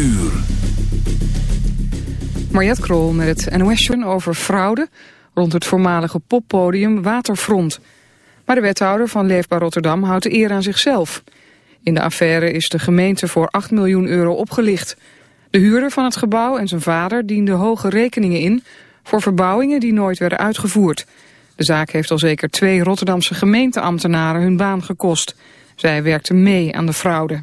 uur. Krol met het nos over fraude rond het voormalige poppodium Waterfront. Maar de wethouder van Leefbaar Rotterdam houdt de eer aan zichzelf. In de affaire is de gemeente voor 8 miljoen euro opgelicht. De huurder van het gebouw en zijn vader dienden hoge rekeningen in... voor verbouwingen die nooit werden uitgevoerd. De zaak heeft al zeker twee Rotterdamse gemeenteambtenaren hun baan gekost. Zij werkten mee aan de fraude.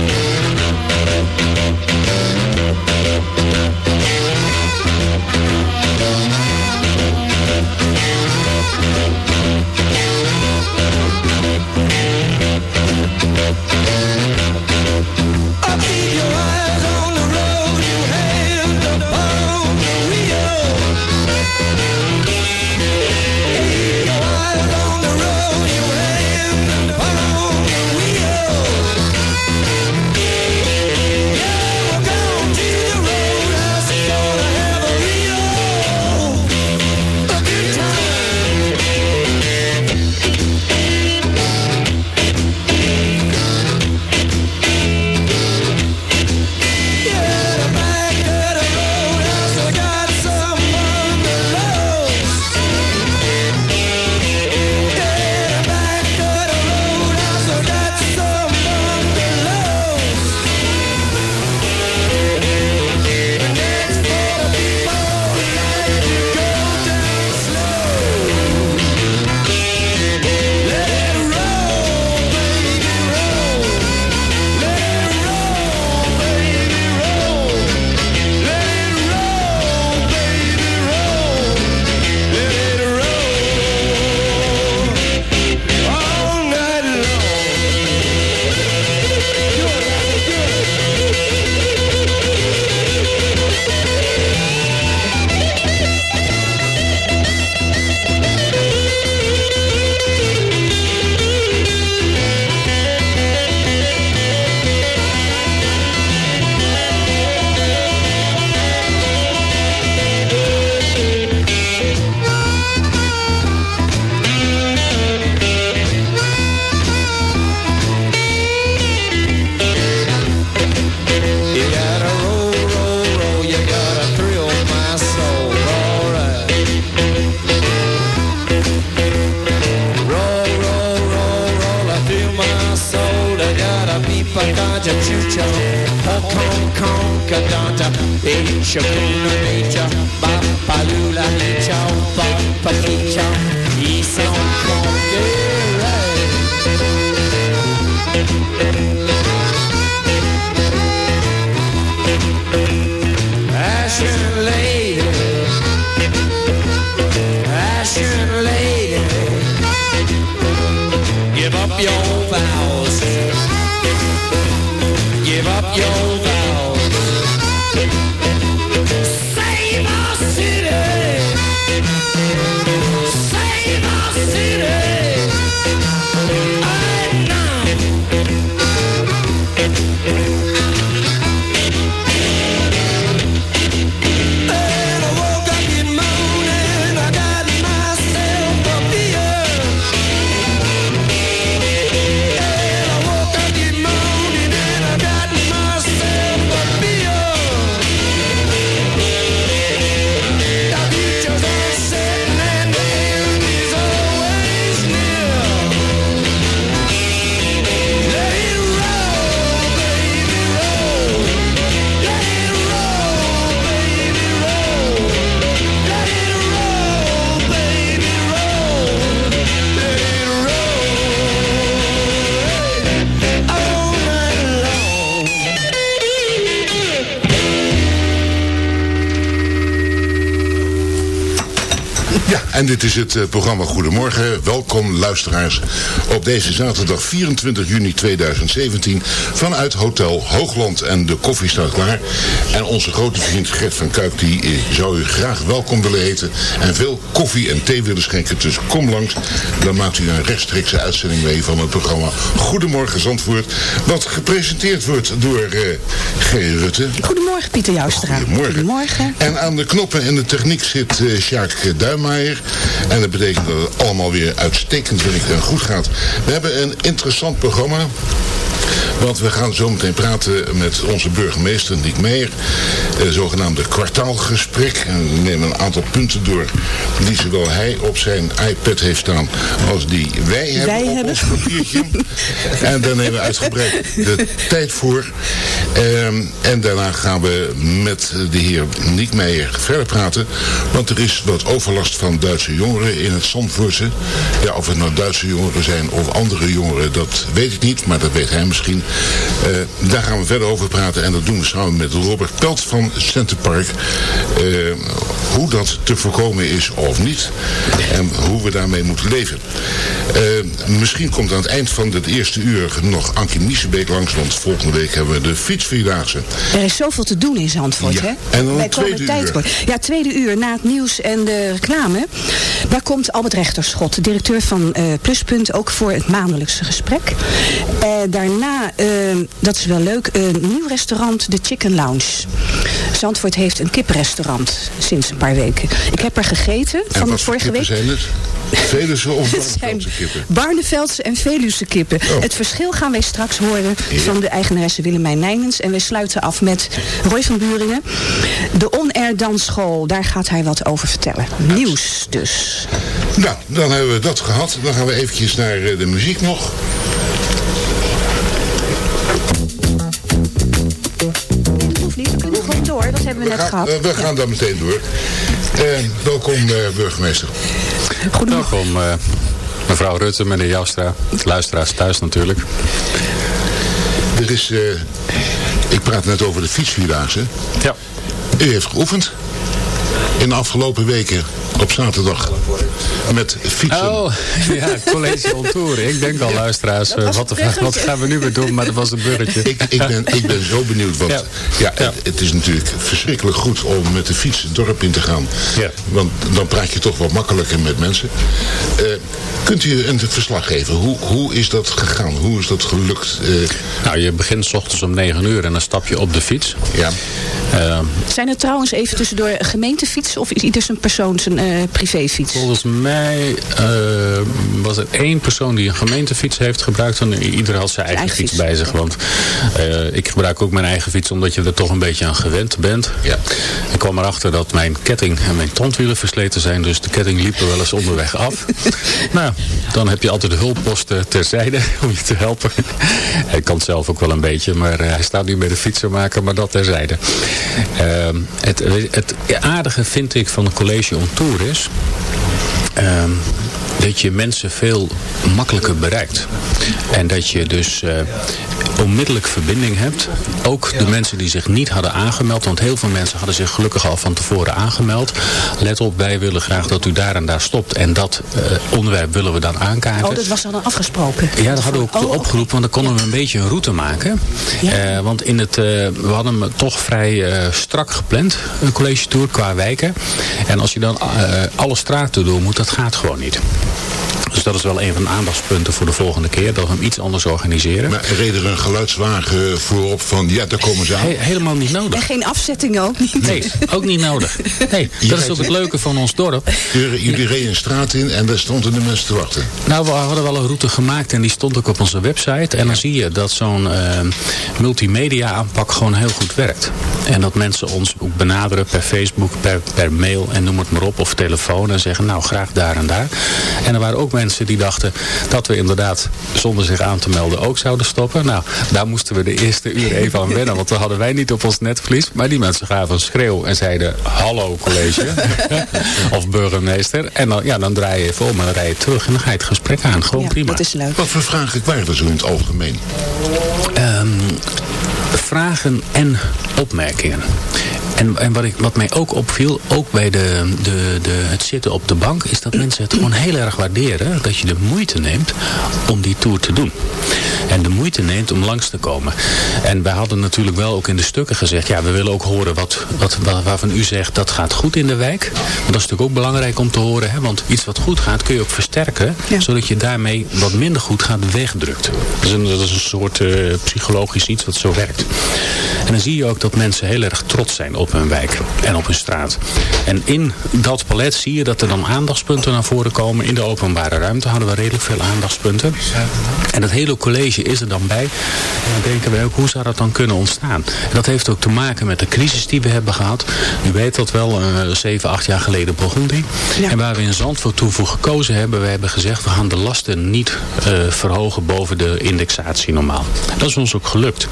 En dit is het eh, programma Goedemorgen. Welkom luisteraars op deze zaterdag 24 juni 2017 vanuit Hotel Hoogland. En de koffie staat klaar. En onze grote vriend Gert van Kuik die eh, zou u graag welkom willen heten en veel koffie en thee willen schenken. Dus kom langs, dan maakt u een rechtstreekse uitzending mee van het programma Goedemorgen Zandvoort. Wat gepresenteerd wordt door eh G. Rutte. Goedemorgen Pieter Joustra. Goedemorgen. Goedemorgen. En aan de knoppen en de techniek zit eh Sjaak Duimaaier. En dat betekent dat het allemaal weer uitstekend vind ik, en goed gaat. We hebben een interessant programma. Want we gaan zo meteen praten met onze burgemeester Niek Meijer. Het zogenaamde kwartaalgesprek. En we nemen een aantal punten door die zowel hij op zijn iPad heeft staan als die wij hebben Wij op hebben. ons papiertje. en daar nemen we uitgebreid de tijd voor. Ehm, en daarna gaan we met de heer Niek Meijer verder praten. Want er is wat overlast van Duitse jongeren in het Zandvoortse. Ja, of het nou Duitse jongeren zijn of andere jongeren, dat weet ik niet. Maar dat weet hij misschien. Eh, daar gaan we verder over praten. En dat doen we samen met Robert Pelt van Centerpark. Eh, hoe dat te voorkomen is of niet. En hoe we daarmee moeten leven. Eh, misschien komt aan het eind van het eerste uur nog Ankie Miesebeek langs. Want volgende week hebben we de fietsvierdaagse. Er is zoveel te doen in Zandvoort, Ja. hè? En dan Wij komen tweede tijd uur. Ja, tweede uur na het nieuws en de reclame. Daar komt Albert Rechterschot, directeur van Pluspunt, ook voor het maandelijkse gesprek. Daarna, dat is wel leuk, een nieuw restaurant, de Chicken Lounge. Zandvoort heeft een kiprestaurant sinds een paar weken. Ik heb er gegeten En van voor vorige week. zijn het? Veluwe of Het zijn Barnveldse kippen? Barneveldse en Veluwse kippen. Oh. Het verschil gaan wij straks horen van de eigenaresse Willemijn Nijnens. En we sluiten af met Roy van Buringen. De On-Air Dansschool, daar gaat hij wat over vertellen. Nieuws dus. Nou, dan hebben we dat gehad. Dan gaan we eventjes naar eh, de muziek nog. Hebben we We net gaan, gehad. eh, we gaan daar meteen door. Eh, welkom eh, burgemeester. Goedemorgen. Welkom eh, mevrouw Rutte, meneer Joustra, luisteraars thuis natuurlijk. Er is, eh, ik praat net over de fietsvierdaagse. Ja. U heeft geoefend in de afgelopen weken op zaterdag met fietsen. Oh, ja, college on tour. Ik denk al luisteraars, eh, wat, wat gaan we nu weer doen? Maar dat was een burgertje. Ik, ik, ben, ik ben zo benieuwd, want ja. Ja. het, het is natuurlijk verschrikkelijk goed om met de fiets het dorp in te gaan. Ja. Want dan praat je toch wat makkelijker met mensen. Eh, kunt u een verslag geven? Hoe, hoe is dat gegaan? Hoe is dat gelukt? Eh, Nou, je begint s ochtends om 9 uur en dan stap je op de fiets. ja. Zijn er trouwens even tussendoor gemeentefietsen of is ieder zijn persoon zijn privéfiets? volgens mij eh, was er één persoon die een gemeentefiets heeft gebruikt. En ieder had zijn eigen, Eigen fiets fiets. bij zich. Want eh, ik gebruik ook mijn eigen fiets omdat je er toch een beetje aan gewend bent. Ja. Ik kwam erachter dat mijn ketting en mijn tandwielen versleten zijn. Dus de ketting liep er wel eens onderweg af. nou, dan heb je altijd de hulpposten terzijde om je te helpen. Hij kan het zelf ook wel een beetje, maar eh, hij staat nu bij de fietsenmaker, maar dat terzijde. Ehm, het, het aardige vind ik van een college on tour is... ehm, dat je mensen veel makkelijker bereikt. En dat je dus eh, onmiddellijk verbinding hebt. Ook de mensen die zich niet hadden aangemeld. Want heel veel mensen hadden zich gelukkig al van tevoren aangemeld. Let op, wij willen graag dat u daar en daar stopt. En dat eh, onderwerp willen we dan aankaarten. Oh, dat was dan afgesproken? Ja, dat hadden we ook Oh, opgeroepen, want dan konden we een beetje een route maken. Ja. Eh, want in het, eh, we hadden hem toch vrij eh, strak gepland, een college tour qua wijken. En als je dan eh, alle straten door moet, dat gaat gewoon niet. Dus dat is wel een van de aandachtspunten voor de volgende keer. Dat we hem iets anders organiseren. Maar reed er een geluidswagen voorop van, ja, daar komen ze aan. He- helemaal niet nodig. En geen afzetting ook niet? Nee, ook niet nodig. Nee, dat is ook het leuke van ons dorp. Jullie, jullie reden een straat in en daar stonden de mensen te wachten. Nou, we hadden wel een route gemaakt en die stond ook op onze website. En dan zie je dat zo'n eh, multimedia aanpak gewoon heel goed werkt. En dat mensen ons ook benaderen per Facebook, per, per mail en noem het maar op. Of telefoon en zeggen nou graag daar en daar. En er waren ook mensen die dachten dat we inderdaad zonder zich aan te melden ook zouden stoppen. Nou, daar moesten we de eerste uur even aan wennen. Want dat hadden wij niet op ons netvlies. Maar die mensen gaven een schreeuw en zeiden hallo college. of burgemeester. En dan, ja, dan draai je even om en dan rij je terug. En dan ga je het gesprek aan. Gewoon Ja, prima. dat is leuk. Wat voor vragen waren zo in het algemeen? Ehm, vragen en opmerkingen. En, en wat, ik, wat mij ook opviel, ook bij de, de, de, het zitten op de bank, is dat mensen het gewoon heel erg waarderen dat je de moeite neemt om die tour te doen. En de moeite neemt om langs te komen. En wij hadden natuurlijk wel ook in de stukken gezegd, ja, we willen ook horen wat, wat, wa- waarvan u zegt dat gaat goed in de wijk. Maar dat is natuurlijk ook belangrijk om te horen, hè, want iets wat goed gaat kun je ook versterken, Ja. zodat je daarmee wat minder goed gaat wegdrukt. Dat is een, dat is een soort eh, psychologisch iets wat zo werkt. En dan zie je ook dat mensen heel erg trots zijn op hun wijk en op hun straat. En in dat palet zie je dat er dan aandachtspunten naar voren komen. In de openbare ruimte hadden we redelijk veel aandachtspunten. En dat hele college is er dan bij. En dan denken we ook, hoe zou dat dan kunnen ontstaan? En dat heeft ook te maken met de crisis die we hebben gehad. U weet dat wel, eh, zeven, acht jaar geleden begon die. Ja. En waar we in Zandvoort toe voor gekozen hebben, we hebben gezegd, we gaan de lasten niet eh, verhogen boven de indexatie normaal. Dat is ons ook gelukt.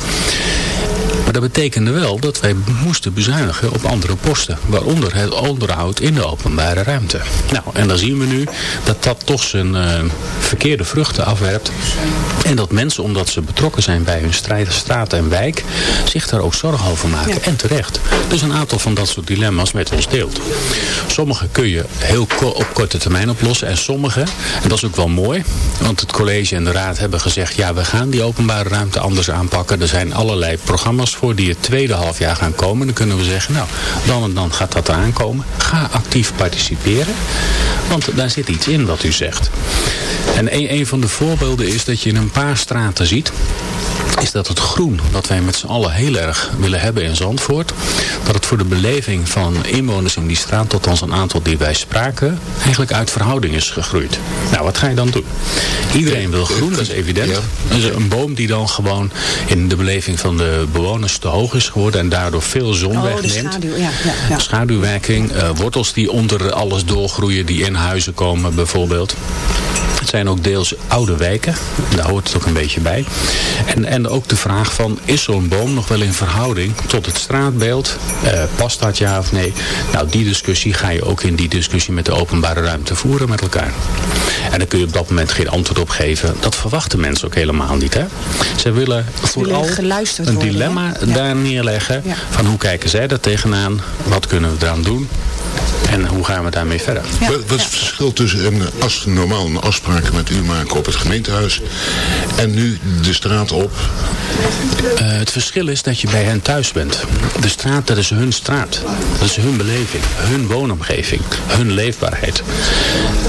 Maar dat betekende wel dat wij moesten bezuinigen op andere posten. Waaronder het onderhoud in de openbare ruimte. Nou, en dan zien we nu dat dat toch zijn eh, verkeerde vruchten afwerpt. En dat mensen, omdat ze betrokken zijn bij hun strijd, straat en wijk, zich daar ook zorgen over maken. Ja. En terecht. Dus een aantal van dat soort dilemma's met ons deelt. Sommige kun je heel ko- op korte termijn oplossen. En sommige, en dat is ook wel mooi, want het college en de raad hebben gezegd, ja, we gaan die openbare ruimte anders aanpakken. Er zijn allerlei programma's voor die het tweede halfjaar gaan komen. Dan kunnen we zeggen, nou, dan en dan gaat dat eraan komen. Ga actief participeren, want daar zit iets in wat u zegt. En een van de voorbeelden is dat je in een paar straten ziet is dat het groen dat wij met z'n allen heel erg willen hebben in Zandvoort, dat het voor de beleving van inwoners in die straat, tot ons een aantal die wij spraken, eigenlijk uit verhouding is gegroeid. Nou, wat ga je dan doen? Iedereen wil groen, dat is evident. Ja. Dus een boom die dan gewoon in de beleving van de bewoners te hoog is geworden en daardoor veel zon Oh, de wegneemt. schaduw, ja. ja, ja. Schaduwwerking, eh, wortels die onder alles doorgroeien, die in huizen komen bijvoorbeeld. Het zijn ook deels oude wijken, daar hoort het ook een beetje bij. En, en ook de vraag van, is zo'n boom nog wel in verhouding tot het straatbeeld? Eh, past dat ja of nee? Nou, die discussie ga je ook in die discussie met de openbare ruimte voeren met elkaar. En daar kun je op dat moment geen antwoord op geven. Dat verwachten mensen ook helemaal niet. Hè? Ze willen vooral een worden, dilemma? Ja. daar neerleggen. Ja. Van hoe kijken zij daar tegenaan? Wat kunnen we eraan doen? En hoe gaan we daarmee verder? Ja, wat, wat is het verschil tussen een, als, normaal een afspraak met u maken op het gemeentehuis en nu de straat op? Eh, het verschil is dat je bij hen thuis bent. De straat, dat is hun straat. Dat is hun beleving, hun woonomgeving, hun leefbaarheid.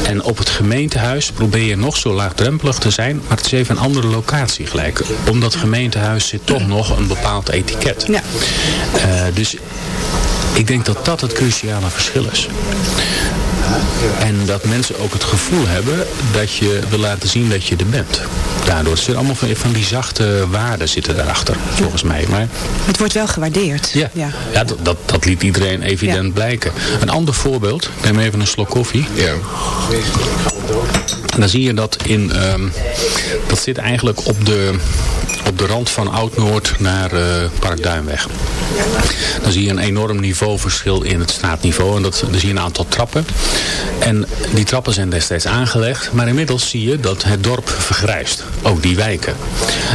En op het gemeentehuis probeer je nog zo laagdrempelig te zijn, maar het is even een andere locatie gelijk. Om dat gemeentehuis zit toch nog een bepaald etiket. Ja. Eh, dus ik denk dat dat het cruciale verschil is. En dat mensen ook het gevoel hebben dat je wil laten zien dat je er bent. Daardoor zitten allemaal van, van die zachte waarden zitten daarachter, volgens mij. Maar Het wordt wel gewaardeerd. ja, ja. dat, dat, dat liet iedereen evident Ja. blijken. Een ander voorbeeld, ik neem even een slok koffie. Ja. En dan zie je dat in, ehm, dat zit eigenlijk op de, op de rand van Oud-Noord naar eh Park Duinweg. Dan zie je een enorm niveauverschil in het straatniveau. En dat, dan zie je een aantal trappen. En die trappen zijn destijds aangelegd. Maar inmiddels zie je dat het dorp vergrijst. Ook die wijken.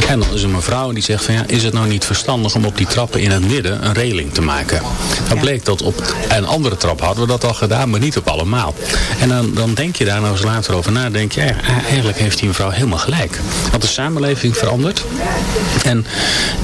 En dan is er een mevrouw die zegt van ja, is het nou niet verstandig om op die trappen in het midden een reling te maken? Dan bleek dat op een andere trap hadden we dat al gedaan, maar niet op allemaal. En dan, dan denk je daar nou eens later over na. denk je, ja, eigenlijk heeft die mevrouw helemaal gelijk. Want de samenleving verandert. En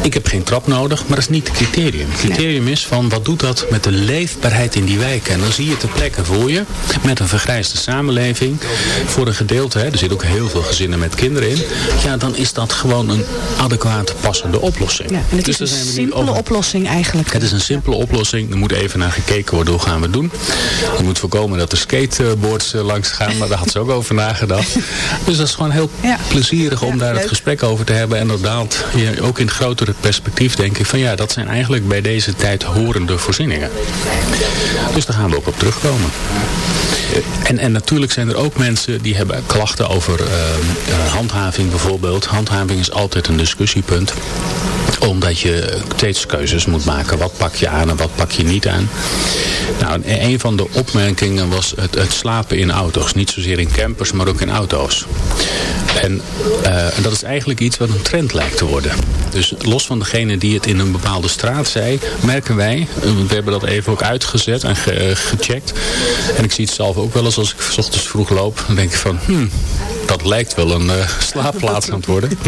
ik heb geen trap nodig, maar dat is niet het criterium. Criterium is van wat doet dat met de leefbaarheid in die wijken. En dan zie je ter plekke voor je, met een vergrijsde samenleving, voor een gedeelte, hè, er zitten ook heel veel gezinnen met kinderen in. Ja, dan is dat gewoon een adequate passende oplossing. Ja, en het Dus is een simpele over- oplossing eigenlijk. het is een simpele oplossing. Er moet even naar gekeken worden hoe gaan we het doen. Je moet voorkomen dat er skateboards eh, langs gaan. Maar daar had ze ook over nagedacht. Dus dat is gewoon heel Ja. plezierig om Ja, daar het gesprek over te hebben. En inderdaad, je, ook in het grotere perspectief denk ik van ja, dat zijn eigenlijk bij deze tijd horende voorzieningen. Dus daar gaan we ook op terugkomen. En, en natuurlijk zijn er ook mensen die hebben klachten over eh, eh, handhaving bijvoorbeeld. Handhaving is altijd een discussiepunt omdat je steeds keuzes moet maken. Wat pak je aan en wat pak je niet aan. Nou, en een van de opmerkingen was het, slapen in auto's. Niet zozeer in campers, maar ook in auto's. En eh, en dat is eigenlijk iets wat een trend lijkt te worden. Dus los van degene die het in een bepaalde straat merken wij, eh, we hebben dat even ook uitgezet en eh, gecheckt. En ik zie het zelf ook wel eens als ik 's ochtends vroeg loop, dan denk ik van, hmm, dat lijkt wel een eh, slaapplaats aan het worden.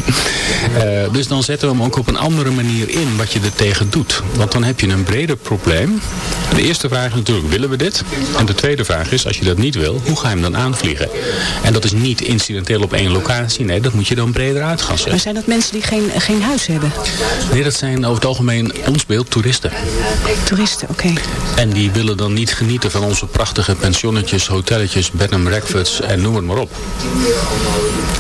Eh, dus dan zetten we hem ook op een andere manier in wat je er tegen doet. Want dan heb je een breder probleem. De eerste vraag is natuurlijk, willen we dit? En de tweede vraag is, als je dat niet wil, hoe ga je hem dan aanvliegen? En dat is niet incidenteel op één locatie. Nee, dat moet je dan breder uit gaan Maar zijn dat mensen die geen, geen huis hebben? Nee, dat zijn over het algemeen ons beeld toeristen. Toeristen, oké. En die willen dan niet genieten van onze prachtige pensionnetjes, hotelletjes, bed and breakfasts en noem het maar op.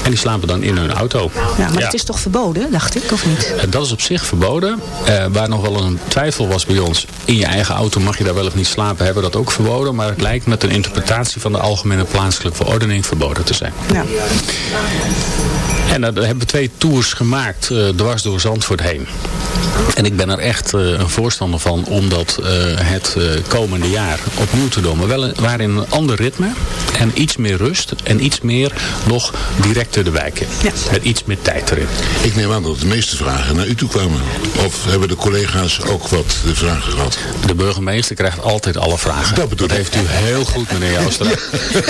En die slapen dan in hun auto. Ja, maar het is toch verboden, dacht ik, of niet? Eh, Dat is op zich verboden. Eh, waar nog wel een twijfel was bij ons. In je eigen auto mag je daar wel of niet slapen. Hebben we dat ook verboden. Maar het lijkt met een interpretatie van de Algemene Plaatselijke Verordening verboden te zijn. Ja. En daar hebben we twee tours gemaakt eh, dwars door Zandvoort heen. En ik ben er echt eh, een voorstander van om dat eh, het eh, komende jaar opnieuw te doen. Maar wel een- waar in een ander ritme en iets meer rust en iets meer nog directer de wijk in. Ja. Met iets meer tijd erin. Ik neem aan dat de meeste vragen naar u toe kwamen. Of hebben de collega's ook wat de vragen gehad? De burgemeester krijgt altijd alle vragen. Dat bedoel ik. heeft u heel goed, meneer Joustra.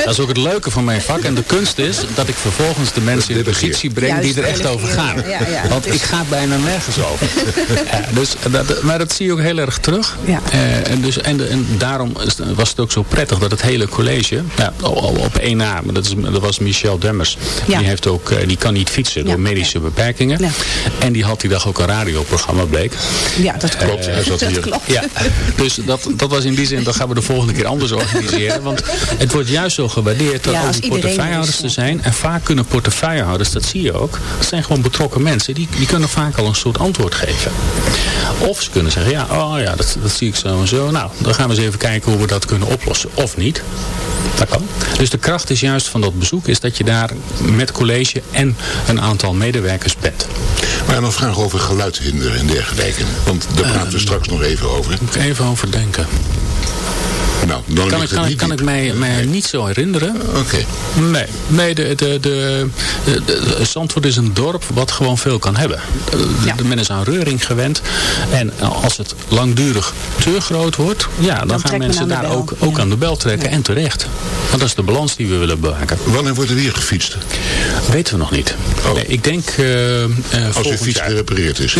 Dat is ook het leuke van mijn vak. En de kunst is dat ik vervolgens de mensen in de positie breng die er echt over gaan. delegeren. Ja, ja. Want ik ga bijna nergens over. Ja, dus, dat, maar dat zie je ook heel erg terug. Ja. Eh, en, dus, en, daarom was het ook zo prettig dat het hele college, ja, op één na, maar dat, is, dat was Michel Demmers. Ja. Die, heeft ook, eh, die kan niet fietsen door medische beperkingen. Ja. En die had die dag ook een radioprogramma, bleek. Ja, dat klopt. Klopt, dat hier. klopt. Ja, dus dat, dat was in die zin, dat gaan we de volgende keer anders organiseren. Want het wordt juist zo gewaardeerd dat Ja, iedereen portefeuillehouders te zijn. En vaak kunnen portefeuillehouders, dat zie je ook, dat zijn gewoon betrokken mensen. Die, die kunnen vaak al een soort antwoord geven. Of ze kunnen zeggen, ja, oh ja, dat, dat zie ik zo en zo. Nou, dan gaan we eens even kijken hoe we dat kunnen oplossen. Of niet. Dat kan. Dus de kracht is juist van dat bezoek, is dat je daar met college en een aantal medewerkers bent. Maar nog vragen over geluidhinder en dergelijke. Want daar praten we straks nog even over. Moet ik even over denken. Nou, dan Kan ik, kan, ik- kan ik mij, mij niet zo herinneren. Oké. Nee, nee de, de, de, de, de- Zandvoort is een dorp wat gewoon veel kan hebben. De, Ja. men is aan reuring gewend. En als het langdurig te groot wordt, ja, dan, gaan men mensen daar ook, ook Ja. aan de bel trekken. En terecht. Want dat is de balans die we willen bewaken. Wanneer wordt er weer gefietst? Weten we nog niet. Oh. Nee, ik denk eh eh Als uw fiets jaar. gerepareerd is.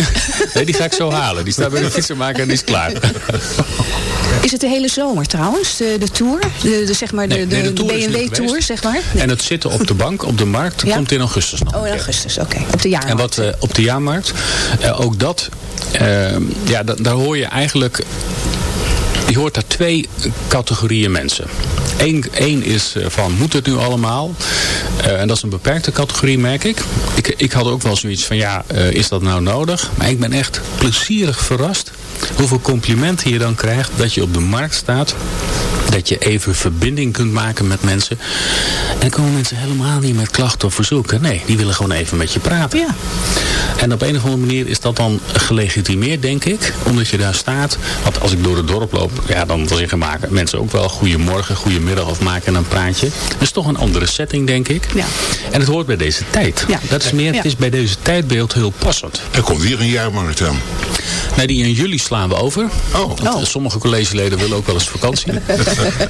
Nee, die ga ik zo halen. Die staat bij de fietsenmaker en die is klaar. Is het de hele zomer trouwens, de, de tour? De, de, zeg maar de, Nee, de, nee, de de tour zeg maar? En het zitten op de bank, op de markt, Ja. komt in augustus nog. Oh, in augustus, oké. Op de jaarmarkt. En wat eh, op de jaarmarkt, eh, ook dat, eh, ja, da- daar hoor je eigenlijk, je hoort daar twee categorieën mensen. Eén, één is van, moet het nu allemaal? En dat is een beperkte categorie, merk ik. Ik, ik had ook wel zoiets van, ja, is dat nou nodig? Maar ik ben echt plezierig verrast hoeveel complimenten je dan krijgt dat je op de markt staat. Dat je even verbinding kunt maken met mensen. En dan komen mensen helemaal niet met klachten of verzoeken. Nee, die willen gewoon even met je praten. Ja. En op een of andere manier is dat dan gelegitimeerd, denk ik. Omdat je daar staat. Want als ik door het dorp loop, ja, dan zeggen maken mensen ook wel goedemorgen, goedemiddag of maken een praatje. Dat is toch een andere setting, denk ik. Ja. En het hoort bij deze tijd. Ja. Dat is meer, het is bij deze tijdbeeld heel passend. Er komt weer een jaarmarkt aan. Nee, die in juli slaan we over. Oh. Want, eh, Sommige collegeleden willen ook wel eens vakantie.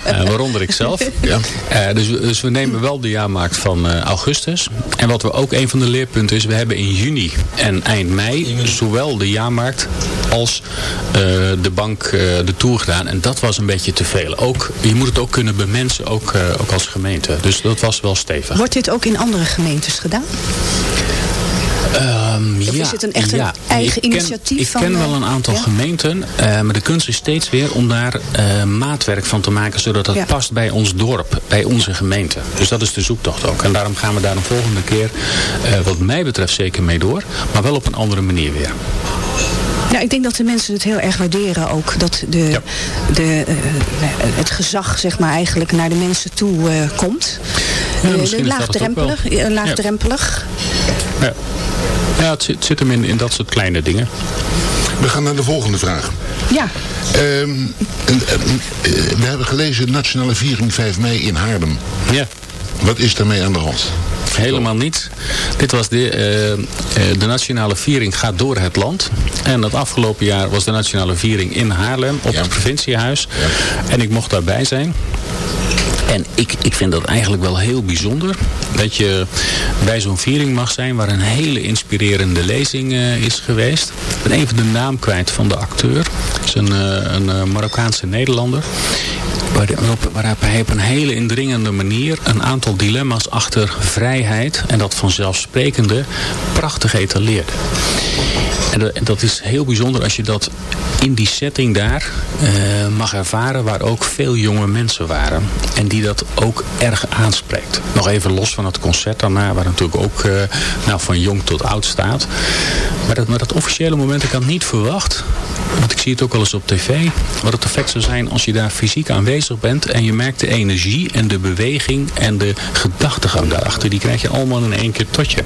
Eh, waaronder ik zelf. Ja. Eh, dus, we- dus we nemen wel de jaarmarkt van eh, augustus. En wat we ook een van de leerpunten is, we hebben in juni en eind mei zowel de jaarmarkt als eh, de bank eh, de tour gedaan. En dat was een beetje te veel. Ook, je moet het ook kunnen bemensen, ook, eh, ook als gemeente. Dus dat was wel stevig. Wordt dit ook in andere gemeentes gedaan? Ehm, Of ja, is het een echt een ja. eigen ik ken, initiatief Ik van, ken eh, wel een aantal ja? gemeenten, eh, maar de kunst is steeds weer om daar eh, maatwerk van te maken, zodat dat past bij ons dorp, bij onze gemeente. Dus dat is de zoektocht ook. En daarom gaan we daar een volgende keer, wat mij betreft, zeker mee door, maar wel op een andere manier weer. Ja, ik denk dat de mensen het heel erg waarderen ook. Dat de, Ja. de, het gezag zeg maar eigenlijk naar de mensen toe komt. Ja, ook laagdrempelig. laagdrempelig. Ja, ja het, zit, het zit hem in, in dat soort kleine dingen. We gaan naar de volgende vraag. Ja. Ehm, eh, we hebben gelezen Nationale Viering 5 mei in Haarlem. Ja. Wat is daarmee aan de hand? Helemaal niet. Dit was de, eh, eh, de nationale viering gaat door het land. En het afgelopen jaar was de nationale viering in Haarlem op Ja. het provinciehuis. En ik mocht daarbij zijn. En ik, ik vind dat eigenlijk wel heel bijzonder. Dat je bij zo'n viering mag zijn waar een hele inspirerende lezing eh, is geweest. Ik ben even de naam kwijt van de acteur. Het is een, eh, een eh, Marokkaanse Nederlander. Waar- Waarop, hij op een hele indringende manier een aantal dilemma's achter vrijheid en dat vanzelfsprekende prachtig etaleert. En dat, en dat is heel bijzonder als je dat in die setting daar eh, mag ervaren waar ook veel jonge mensen waren. En die dat ook erg aanspreekt. Nog even los van het concert daarna, waar natuurlijk ook eh, nou, van jong tot oud staat. Maar dat, maar dat officiële moment, ik had niet verwacht. Want ik zie het ook wel eens op tv. Wat het effect zou zijn als je daar fysiek aanwezig bent. En je merkt de energie en de beweging en de gedachtegang daarachter. Die krijg je allemaal in één keer tot je.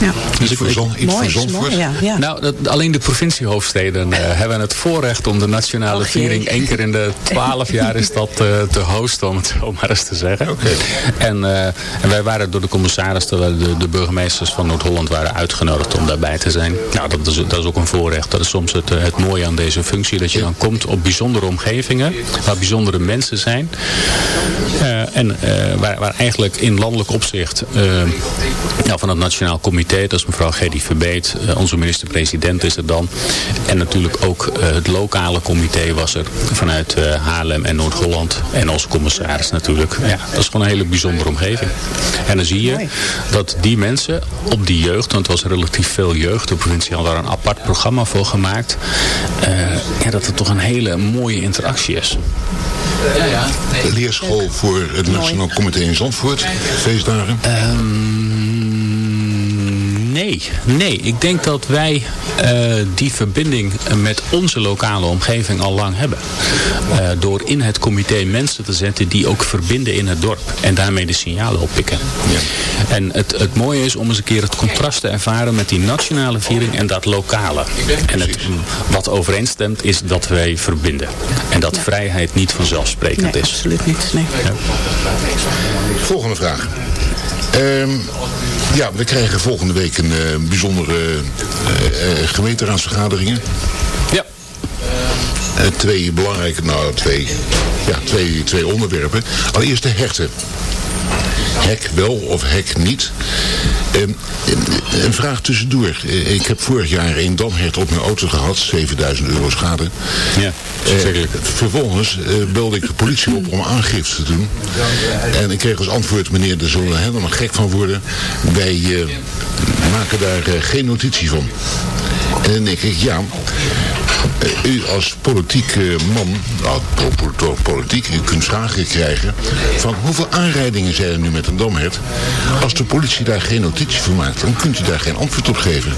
ja. Iets voor, Zon, iets Mooi, voor mooi, ja. ja. Nou, dat, alleen de provinciehoofdsteden eh, hebben het voorrecht om de nationale viering één keer in de twaalf jaar is dat eh, te hosten, om het zo maar eens te zeggen. Oké. En, eh, en wij waren door de commissaris, terwijl de, de burgemeesters van Noord-Holland waren uitgenodigd om daarbij te zijn. Nou, dat is, dat is ook een voorrecht. Dat is soms het, het mooie aan deze functie, dat je dan komt op bijzondere omgevingen, waar bijzondere mensen zijn. Eh, en eh, waar, waar eigenlijk in landelijk opzicht nou, van het Nationaal Comité, dat is mevrouw Gedi Verbeet, onze minister-president is er dan. En natuurlijk ook het lokale comité was er vanuit Haarlem en Noord-Holland. En onze commissaris natuurlijk. Ja, dat is gewoon een hele bijzondere omgeving. En dan zie je dat die mensen op die jeugd, want het was relatief veel jeugd, de provincie had daar een apart programma voor gemaakt. ja, dat het toch een hele mooie interactie is. De leerschool voor het Nationaal Comité in Zandvoort. Feestdagen. Ehm, nee, nee. Ik denk dat wij eh, die verbinding met onze lokale omgeving al lang hebben. Eh, door in het comité mensen te zetten die ook verbinden in het dorp. En daarmee de signalen oppikken. En het, het mooie is om eens een keer het contrast te ervaren met die nationale viering en dat lokale. En het, wat overeenstemt is dat wij verbinden. En dat vrijheid niet vanzelfsprekend Nee, is. absoluut niet. Nee. Volgende vraag. Ehm, ja, we krijgen volgende week een eh, bijzondere eh, eh, gemeenteraadsvergaderingen. Ja. Twee belangrijke, nou twee, ja, twee, twee onderwerpen. Allereerst de herten. Hek wel of hek niet. Ehm, een- een vraag tussendoor. Eh, Ik heb vorig jaar een damhert op mijn auto gehad. 7000 euro schade. Ja, verschrikkelijk. vervolgens eh, belde ik de politie op om aangifte te doen. En ik kreeg als antwoord, meneer, daar zullen we helemaal gek van worden. Wij maken daar geen notitie van. En dan denk ik, ja, u als politiek eh, man, nou, po- po- politiek, u kunt vragen krijgen van hoeveel aanrijdingen zijn er nu met een damhert. Als de politie daar geen notitie van maakt, dan kunt u daar geen antwoord op geven.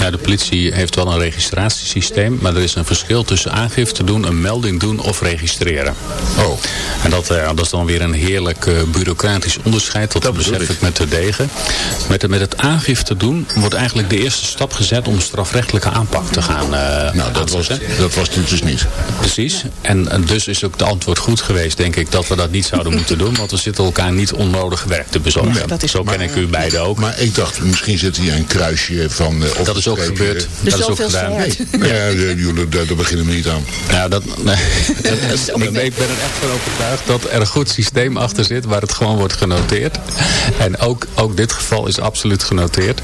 Ja, de politie heeft wel een registratiesysteem, maar er is een verschil tussen aangifte doen, een melding doen of registreren. Oh, En dat, eh, dat is dan weer een heerlijk eh, bureaucratisch onderscheid. Dat, besef ik. met de degen. Met, met het aangifte doen wordt eigenlijk de eerste stap gezet om strafrechtelijke aanpak te gaan eh nou dat was, dat was dit dus niet. Precies. En, en dus is ook de antwoord goed geweest, denk ik, dat we dat niet zouden moeten doen. Want we zitten elkaar niet onnodig werk te bezorgen. Nee, dat is- Zo ken ik u beiden ook. Maar ik dacht, misschien zit hier een kruisje van... eh, of dat is ook gebeurd. Dat is ook gedaan. Ja, daar, daar beginnen we niet aan. Ja, dat, nee. Nee, ik ben er echt van overtuigd dat er een goed systeem achter zit waar het gewoon wordt genoteerd. En ook, ook dit geval is absoluut genoteerd.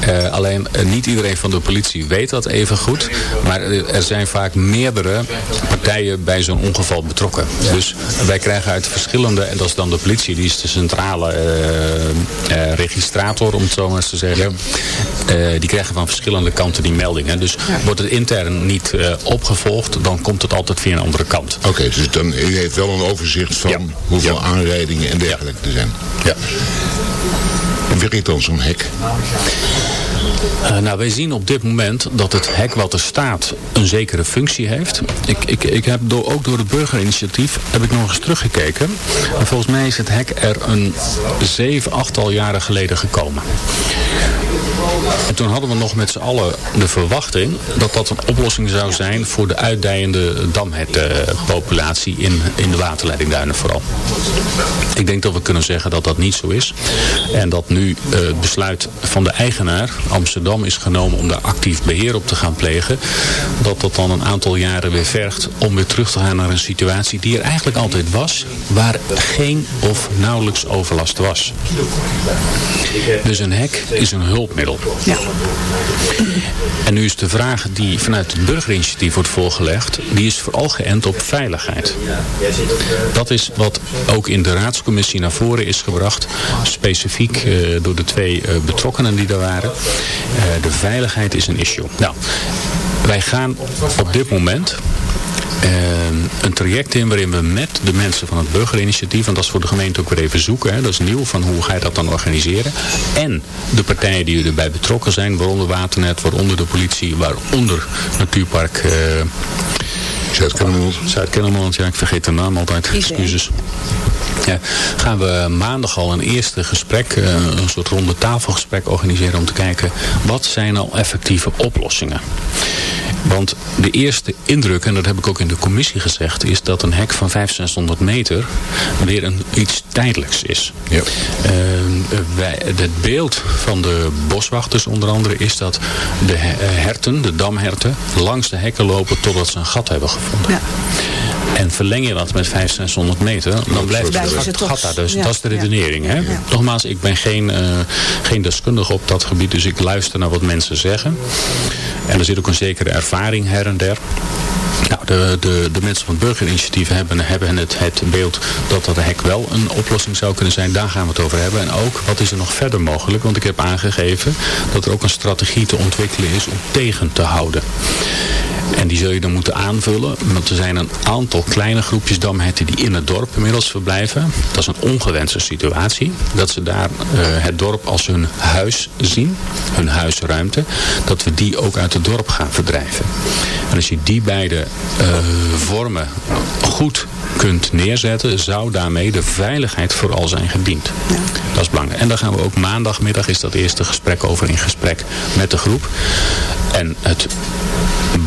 Eh, alleen eh, niet iedereen van de politie weet dat even goed. Maar er zijn vaak meerdere partijen bij zo'n ongeval betrokken. Dus wij krijgen uit verschillende, en dat is dan de politie, die is de centrale eh, eh, registrator om het zo maar eens te zeggen. Eh, die krijgen van verschillende kanten die meldingen. Dus wordt het intern niet opgevolgd, dan komt het altijd via een andere kant. Oké, dus dan, u heeft wel een overzicht van Ja. hoeveel aanrijdingen en dergelijke er zijn. Ja. Werkt dan zo'n hek? Eh, nou, wij zien op dit moment dat het hek wat er staat een zekere functie heeft. Ik, ik, ik heb door, ook door het burgerinitiatief heb ik nog eens teruggekeken. En volgens mij is het hek er een zeven, achttal jaren geleden gekomen. En toen hadden we nog met z'n allen de verwachting dat dat een oplossing zou zijn voor de uitdijende damhertenpopulatie in, in de waterleidingduinen vooral. Ik denk dat we kunnen zeggen dat dat niet zo is. En dat nu eh, het besluit van de eigenaar, Amsterdam, is genomen om daar actief beheer op te gaan plegen. Dat dat dan een aantal jaren weer vergt om weer terug te gaan naar een situatie die er eigenlijk altijd was. Waar geen of nauwelijks overlast was. Dus een hek is een hulpmiddel. Ja. En nu is de vraag die vanuit het burgerinitiatief wordt voorgelegd, die is vooral geënt op veiligheid. Dat is wat ook in de raadscommissie naar voren is gebracht, specifiek eh, door de twee eh, betrokkenen die daar waren. Eh, de veiligheid is een issue. Nou, wij gaan op dit moment eh, een traject in waarin we met de mensen van het burgerinitiatief, en dat is voor de gemeente ook weer even zoeken, hè, dat is nieuw, van hoe ga je dat dan organiseren, en de partijen die erbij betrokken zijn, waaronder Waternet, waaronder de politie, waaronder Natuurpark eh Zuid-Kennemerland. Zuid-Kennemerland, ja, ik vergeet de naam altijd, excuses. Ja, gaan we maandag al een eerste gesprek, eh, een soort ronde tafelgesprek organiseren om te kijken wat zijn nou effectieve oplossingen. Want de eerste indruk, en dat heb ik ook in de commissie gezegd, is dat een hek van 500, 600 meter weer een, iets tijdelijks is. Ja. Eh, wij, het beeld van de boswachters onder andere is dat de eh, herten, de damherten, langs de hekken lopen totdat ze een gat hebben gevonden. Ja. En verleng je dat met 500, 600 meter, dan blijft het ze gat, daar. Dus ja, dat is de redenering. Hè? Nogmaals, ik ben geen, eh, geen deskundige op dat gebied, dus ik luister naar wat mensen zeggen. En er zit ook een zekere ervaring her en der. De, de, de mensen van het burgerinitiatief hebben, hebben het, het beeld dat dat hek wel een oplossing zou kunnen zijn. Daar gaan we het over hebben. En ook, wat is er nog verder mogelijk? Want ik heb aangegeven dat er ook een strategie te ontwikkelen is om tegen te houden. En die zul je dan moeten aanvullen. Want er zijn een aantal kleine groepjes damherten die in het dorp inmiddels verblijven. Dat is een ongewenste situatie. Dat ze daar eh, het dorp als hun huis zien. Hun huisruimte. Dat we die ook uit het dorp gaan verdrijven. En als je die beide vormen goed kunt neerzetten, zou daarmee de veiligheid vooral zijn gediend. Dat is belangrijk. En daar gaan we ook maandagmiddag is dat eerste gesprek over in gesprek met de groep. En het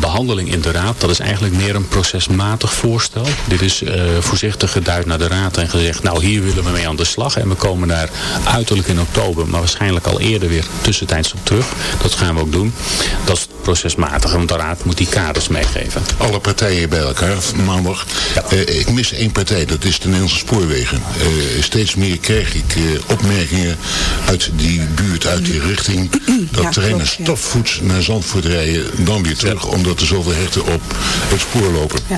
behandeling in de raad, dat is eigenlijk meer een procesmatig voorstel. Dit is eh, voorzichtig geduid naar de raad en gezegd, nou hier willen we mee aan de slag. En we komen daar uiterlijk in oktober, maar waarschijnlijk al eerder weer tussentijds op terug. Dat gaan we ook doen. Dat is het procesmatige, want de raad moet die kaders meegeven. Alle partijen bij elkaar maandag. Eh, ik mis één partij, dat is de Nederlandse Spoorwegen. Eh, steeds meer krijg ik eh, opmerkingen uit die buurt, uit die richting. Dat Ja, treinen stapvoets naar Zandvoort rijden, dan weer terug, omdat er zoveel herten op het spoor lopen. Ja.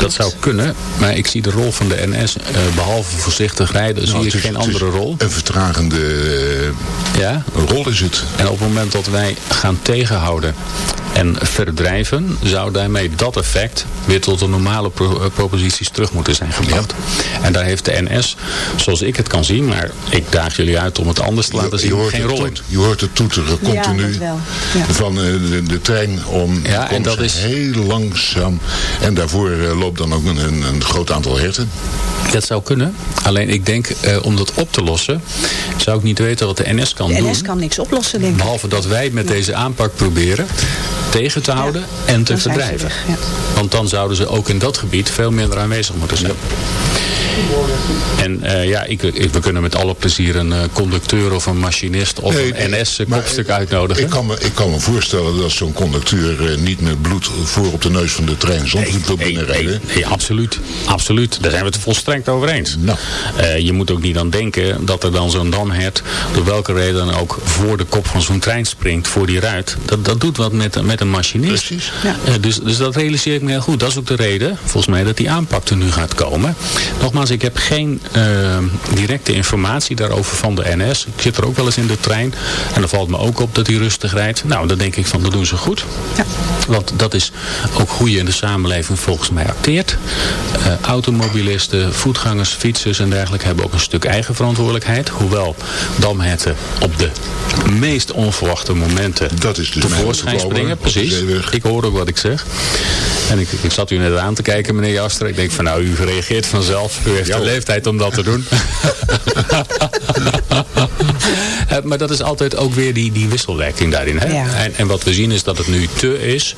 Dat zou kunnen, maar ik zie de rol van de NS, eh, behalve voorzichtig rijden, zie Nou, ik is- geen andere rol. Een vertragende Ja? eh, rol is het. En op het moment dat wij gaan tegenhouden en verdrijven, zou daarmee dat effect weer tot de normale pro- eh, proposities terug moeten zijn gebracht. En daar heeft de NS, zoals ik het kan zien, maar ik daag jullie uit om het anders te laten Je, zien, je hoort geen rol in. je hoort het toeteren continu wel. Ja. van eh, de, de trein om Ja, en dat is- heel langzaam. En daarvoor eh, loopt dan ook een, een, groot aantal herten. Dat zou kunnen. Alleen ik denk, eh, om dat op te lossen, zou ik niet weten wat de NS kan De doen. NS kan niks oplossen, denk ik. Behalve dat wij met deze aanpak proberen tegen te houden en te verdrijven. weg, ja. Want dan zouden ze ook in dat gebied veel minder aanwezig moeten zijn. En eh, ja, ik, ik- we kunnen met alle plezier een eh, conducteur of een machinist of Nee, een NS-kopstuk uitnodigen. Ik kan, me, ik kan me voorstellen dat zo'n conducteur eh, niet met bloed voor op de neus van de trein wil Nee, binnenrijden. nee, nee, absoluut. Absoluut. Daar zijn we het volstrekt over eens. Nou. Je moet ook niet aan denken dat er dan zo'n damhert, door welke reden dan ook, voor de kop van zo'n trein springt, voor die ruit. Dat, dat doet wat met, met een machinist. Precies. Ja. Dus, dus dat realiseer ik me heel goed. Dat is ook de reden, volgens mij, dat die aanpak er nu gaat komen. Nogmaals, ik heb geen eh, directe informatie daarover van de NS. Ik zit er ook wel eens in de trein. En dan valt me ook op dat hij rustig rijdt. Nou, dan denk ik van, dat doen ze goed. Ja. Want dat is ook hoe je in de samenleving volgens mij acteert. Eh, automobilisten, voetgangers, fietsers en dergelijke hebben ook een stuk eigen verantwoordelijkheid. Hoewel damherten op de meest onverwachte momenten Dat is dus tevoorschijn springen. Precies. Ik hoor ook wat ik zeg. En ik, ik zat u net aan te kijken, meneer Jaster. Ik denk van nou, u reageert vanzelf. U heeft Ja, de leeftijd om dat te doen. Eh, maar dat is altijd ook weer die, die wisselwerking daarin. Hè? Ja. En, en wat we zien is dat het nu te is.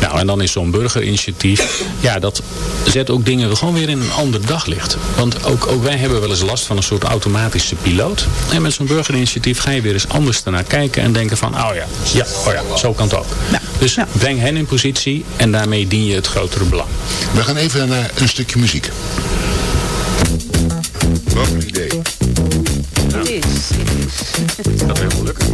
Nou, en dan is zo'n burgerinitiatief. Ja, dat zet ook dingen gewoon weer in een ander daglicht. Want ook, ook wij hebben wel eens last van een soort automatische piloot. En met zo'n burgerinitiatief ga je weer eens anders ernaar kijken. En denken van, oh ja, ja, oh ja zo kan het ook. Ja. Dus Ja. breng hen in positie. En daarmee dien je het grotere belang. We gaan even naar een stukje muziek. Wat een idee. Is. Dat wil lukken.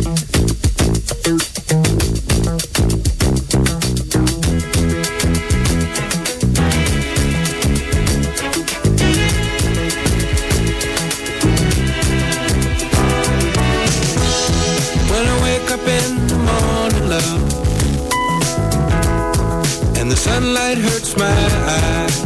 When I wake up in the morning, love, and the sunlight hurts my eye,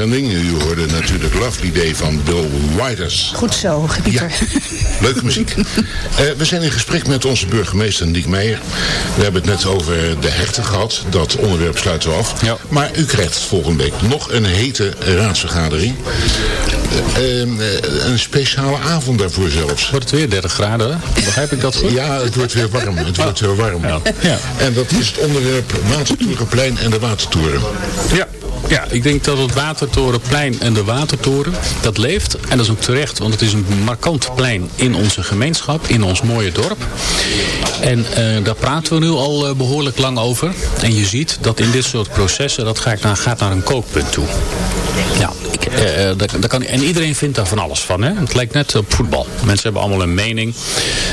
uitzending. U hoorde natuurlijk Lovely Day van Bill Withers. Goed zo, Pieter. Leuke muziek. Eh, we zijn in gesprek met onze burgemeester Niek Meijer. We hebben het net over de hechten gehad. Dat onderwerp sluiten we af. Ja. Maar u krijgt volgende week nog een hete raadsvergadering. Eh, eh, een speciale avond daarvoor zelfs. Wordt het weer 30 graden? Begrijp ik dat goed? Ja, het wordt weer warm. Het wordt weer warm. Ja. Ja. En dat is het onderwerp Watertorenplein en de Watertoren. Ja. Ja, ik denk dat het Watertorenplein en de Watertoren, dat leeft. En dat is ook terecht, want het is een markant plein in onze gemeenschap, in ons mooie dorp. En eh, daar praten we nu al eh, behoorlijk lang over. En je ziet dat in dit soort processen, dat gaat naar, gaat naar een kookpunt toe. Ja, ik, eh, eh, daar kan, en iedereen vindt daar van alles van. Hè? Het lijkt net op voetbal. Mensen hebben allemaal een mening.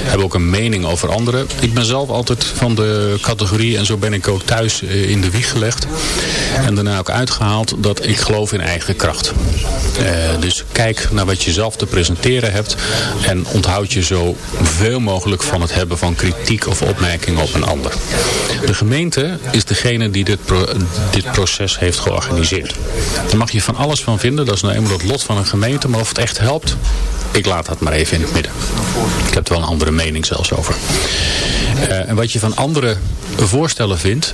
Hebben ook een mening over anderen. Ik ben zelf altijd van de categorie, en zo ben ik ook thuis eh, in de wieg gelegd. En daarna ook uitgehaald dat ik geloof in eigen kracht. Dus kijk naar wat je zelf te presenteren hebt. En onthoud je zo veel mogelijk van het hebben van kritiek of opmerkingen op een ander. De gemeente is degene die dit, dit proces heeft georganiseerd. Daar mag je van alles van vinden. Dat is nou eenmaal het lot van een gemeente. Maar of het echt helpt, ik laat dat maar even in het midden. Ik heb er wel een andere mening zelfs over. Eh, en wat je van andere voorstellen vindt,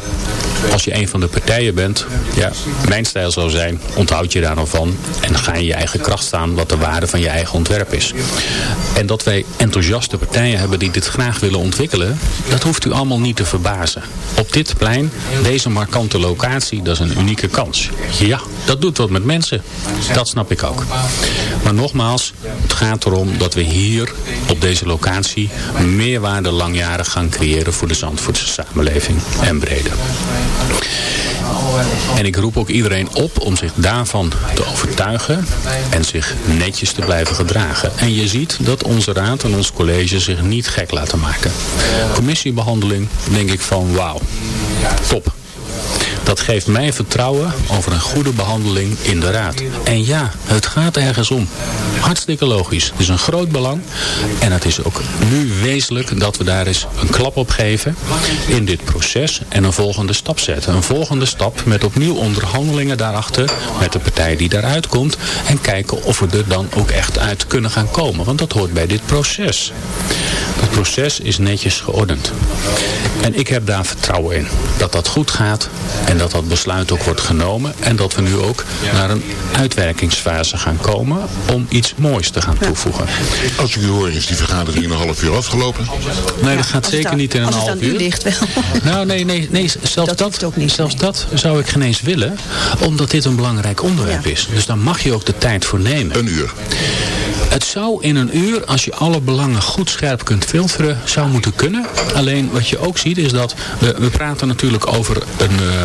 als je een van de partijen bent, ja, mijn stijl zou zijn, onthoud je daar dan van en ga in je eigen kracht staan wat de waarde van je eigen ontwerp is. En dat wij enthousiaste partijen hebben die dit graag willen ontwikkelen, dat hoeft u allemaal niet te verbazen. Op dit plein, deze markante locatie, dat is een unieke kans. Ja, dat doet wat met mensen. Dat snap ik ook. Maar nogmaals, het gaat erom dat we hier op deze locatie meerwaarde langjarig gaan creëren voor de Zandvoortse samenleving en breder. En ik roep ook iedereen op om zich daarvan te overtuigen en zich netjes te blijven gedragen. En je ziet dat onze raad en ons college zich niet gek laten maken. Commissiebehandeling denk ik van wauw, top. Dat geeft mij vertrouwen over een goede behandeling in de raad. En ja, het gaat ergens om. Hartstikke logisch. Het is een groot belang. En het is ook nu wezenlijk dat we daar eens een klap op geven in dit proces. En een volgende stap zetten. Een volgende stap met opnieuw onderhandelingen daarachter. Met de partij die daaruit komt. En kijken of we er dan ook echt uit kunnen gaan komen. Want dat hoort bij dit proces. Het proces is netjes geordend. En ik heb daar vertrouwen in. Dat dat goed gaat. Dat dat besluit ook wordt genomen. En dat we nu ook naar een uitwerkingsfase gaan komen. Om iets moois te gaan toevoegen. Als ik u hoor is die vergadering in een half uur afgelopen. Nee, dat gaat zeker niet in een Als het half aan u uur. ligt wel. Nou, nee, nee, nee zelfs, Dat dat, hoeft ook niet, zelfs nee. dat zou ik geen eens willen. Omdat dit een belangrijk onderwerp Ja. is. Dus daar mag je ook de tijd voor nemen. Een uur. Het zou in een uur, als je alle belangen goed scherp kunt filteren, zou moeten kunnen. Alleen wat je ook ziet is dat, we, we praten natuurlijk over een, eh,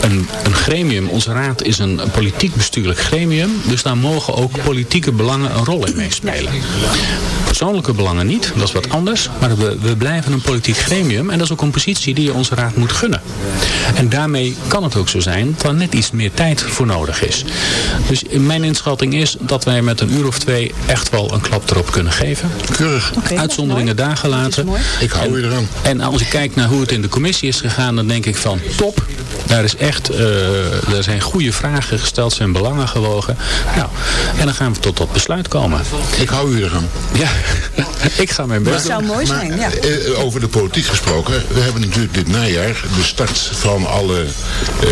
een, een gremium. Onze raad is een politiek bestuurlijk gremium. Dus daar mogen ook politieke belangen een rol in meespelen. Persoonlijke belangen niet, dat is wat anders. Maar we, we blijven een politiek gremium. En dat is ook een positie die je onze raad moet gunnen. En daarmee kan het ook zo zijn dat er net iets meer tijd voor nodig is. Dus in mijn inschatting is dat wij met een uur of twee echt wel een klap erop kunnen geven. Keurig. Uitzonderingen daar gelaten. Ik hou u eraan. En als ik kijk naar hoe het in de commissie is gegaan, dan denk ik van top. Daar is echt, eh, er zijn goede vragen gesteld, zijn belangen gewogen. Nou, en dan gaan we tot dat besluit komen. Ik hou u eraan. Ja, ik ga mijn Dat best doen. zou mooi Maar zijn, ja. eh, over de politiek gesproken. We hebben natuurlijk dit najaar de start van alle eh,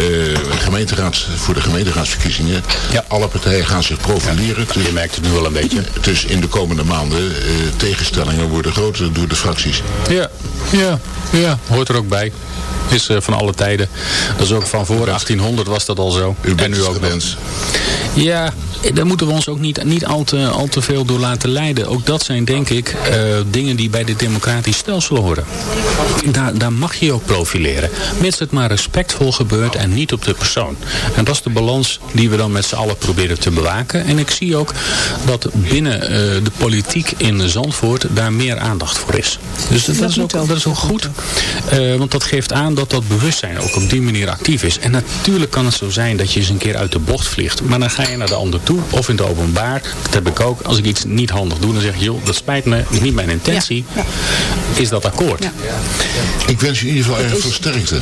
gemeenteraads, voor de gemeenteraadsverkiezingen. Ja. Alle partijen gaan zich profileren. Je merkt het nu wel een beetje. dus in de komende maanden eh, tegenstellingen worden groter door de fracties. Ja, ja, ja, hoort er ook bij. Is eh, van alle tijden. Dat is ook van voor 1800 was dat al zo. U en bent nu ook nog. gewend. Ja, daar moeten we ons ook niet, niet al, te, al te veel door laten leiden. Ook dat zijn denk ik eh, dingen die bij dit democratisch stelsel horen. Daar, daar mag je je ook profileren. Mits het maar respectvol gebeurt en niet op de persoon. En dat is de balans die we dan met z'n allen proberen te bewaken. En ik zie ook dat binnen eh, de politiek in Zandvoort daar meer aandacht voor is. Dus dat, is, ook, dat is ook goed. Eh, want dat geeft aan dat dat bewustzijn ook op die manier actief is. En natuurlijk kan het zo zijn dat je eens een keer uit de bocht vliegt. Maar dan ga je naar de ander toe of in het openbaar. Dat heb ik ook. Als ik iets niet handig doe, dan zeg je, joh, dat spijt me, is niet mijn intentie. Is dat akkoord? Ja. Ik wens u in ieder geval erg veel sterkte.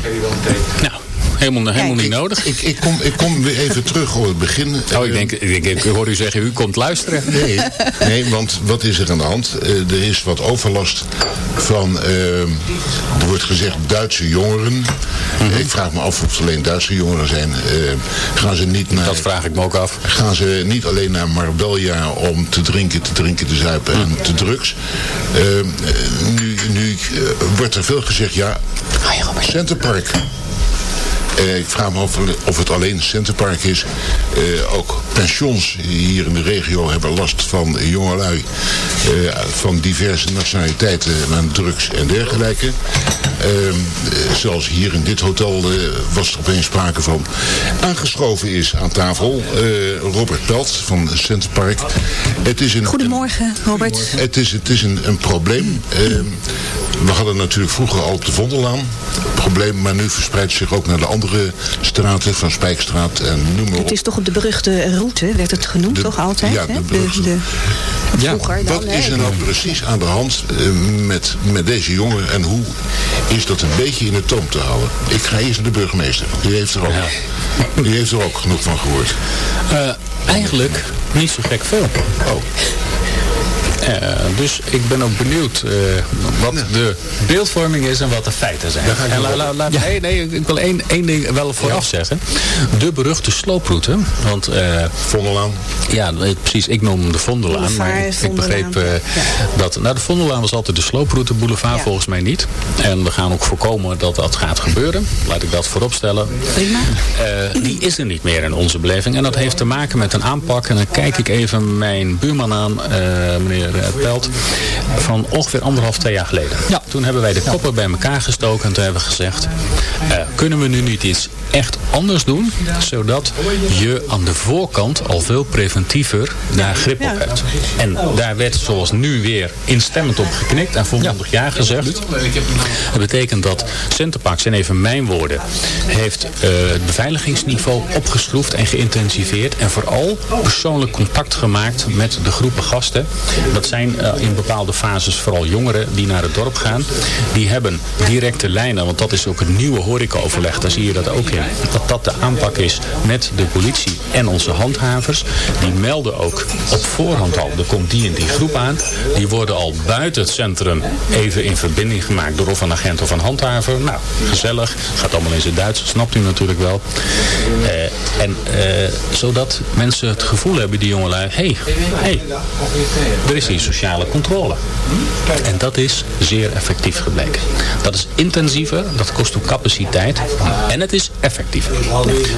Nou, helemaal, helemaal niet nodig. Ik, ik, kom, ik kom weer even terug op het begin. Oh, ik denk, ik, hoor u zeggen, u komt luisteren. Nee, nee, want wat is er aan de hand? Eh, er is wat overlast van, eh, er wordt gezegd, Duitse jongeren. Mhm. Ik vraag me af of het alleen Duitse jongeren zijn. Eh, gaan ze niet naar... Dat vraag ik me ook af. Gaan ze niet alleen naar Marbella om te drinken, te drinken, te zuipen en te drugs. Nu nu wordt er veel gezegd, ja, Centerpark. Eh, ik vraag me af of het alleen Centerpark is. Eh, ook pensions hier in de regio hebben last van jongelui eh, van diverse nationaliteiten aan drugs en dergelijke. Ehm, eh, zoals hier in dit hotel was er opeens sprake van. Aangeschoven is aan tafel Robert Pelt van Centerpark. Het is een, Goedemorgen, Robert. het is, het is een, een probleem. Ehm, we hadden natuurlijk vroeger al op de Vondellaan probleem, maar nu verspreidt zich ook naar de andere straten, van Spijkstraat en noem maar op. Het is toch op de beruchte route, werd het genoemd De- toch altijd? ja, hè? de beruchte- vroeger dan, Wat is er nou precies aan de hand eh, met, met deze jongen en hoe is dat een beetje in de toom te houden? Ik ga eerst naar de burgemeester. Die heeft er ook, die heeft er ook genoeg van gehoord. Eh, eigenlijk niet zo gek veel. Oh, dus ik ben ook benieuwd eh, wat de beeldvorming is en wat de feiten zijn. En la- la- nee, nee, ik wil één, één ding wel vooraf zeggen. De beruchte slooproute. Want eh, Vondelaan. ja, precies, ik noem hem de Vondelaan. Maar ik begreep eh, dat... Nou, de Vondelaan was altijd de slooproute, boulevard Ja. volgens mij niet. En we gaan ook voorkomen dat dat gaat gebeuren. Laat ik dat voorop stellen. Prima. Eh, die is er niet meer in onze beleving. En dat heeft te maken met een aanpak. En dan kijk ik even mijn buurman aan, eh, meneer eh, Pelt. Van ongeveer anderhalf, twee jaar geleden. Ja. Toen hebben wij de koppen bij elkaar gestoken. En toen hebben we gezegd. eh, kunnen we nu niet iets echt anders doen? Zodat je aan de voorkant al veel preventiever daar grip op hebt. En daar werd zoals nu weer instemmend op geknikt. En volmondig ja gezegd. Dat betekent dat Centerparks, en even mijn woorden, heeft eh, het beveiligingsniveau opgeschroefd en geïntensiveerd. En vooral persoonlijk contact gemaakt met de groepen gasten. Dat zijn eh, in bepaalde fases vooral jongeren die naar het dorp gaan. Die hebben directe lijnen, want dat is ook het nieuwe horecaoverleg. Daar zie je dat ook in. Dat dat de aanpak is met de politie en onze handhavers. Die melden ook op voorhand al, er komt die en die groep aan. Die worden al buiten het centrum even in verbinding gemaakt door of een agent of een handhaver. Nou, gezellig. Gaat allemaal in zijn Duits, snapt u natuurlijk wel. Eh, en eh, zodat mensen het gevoel hebben, die jongelui, hé, hey, hey, er is sociale controle. En dat is zeer effectief gebleken. Dat is intensiever, dat kost ook capaciteit en het is effectiever.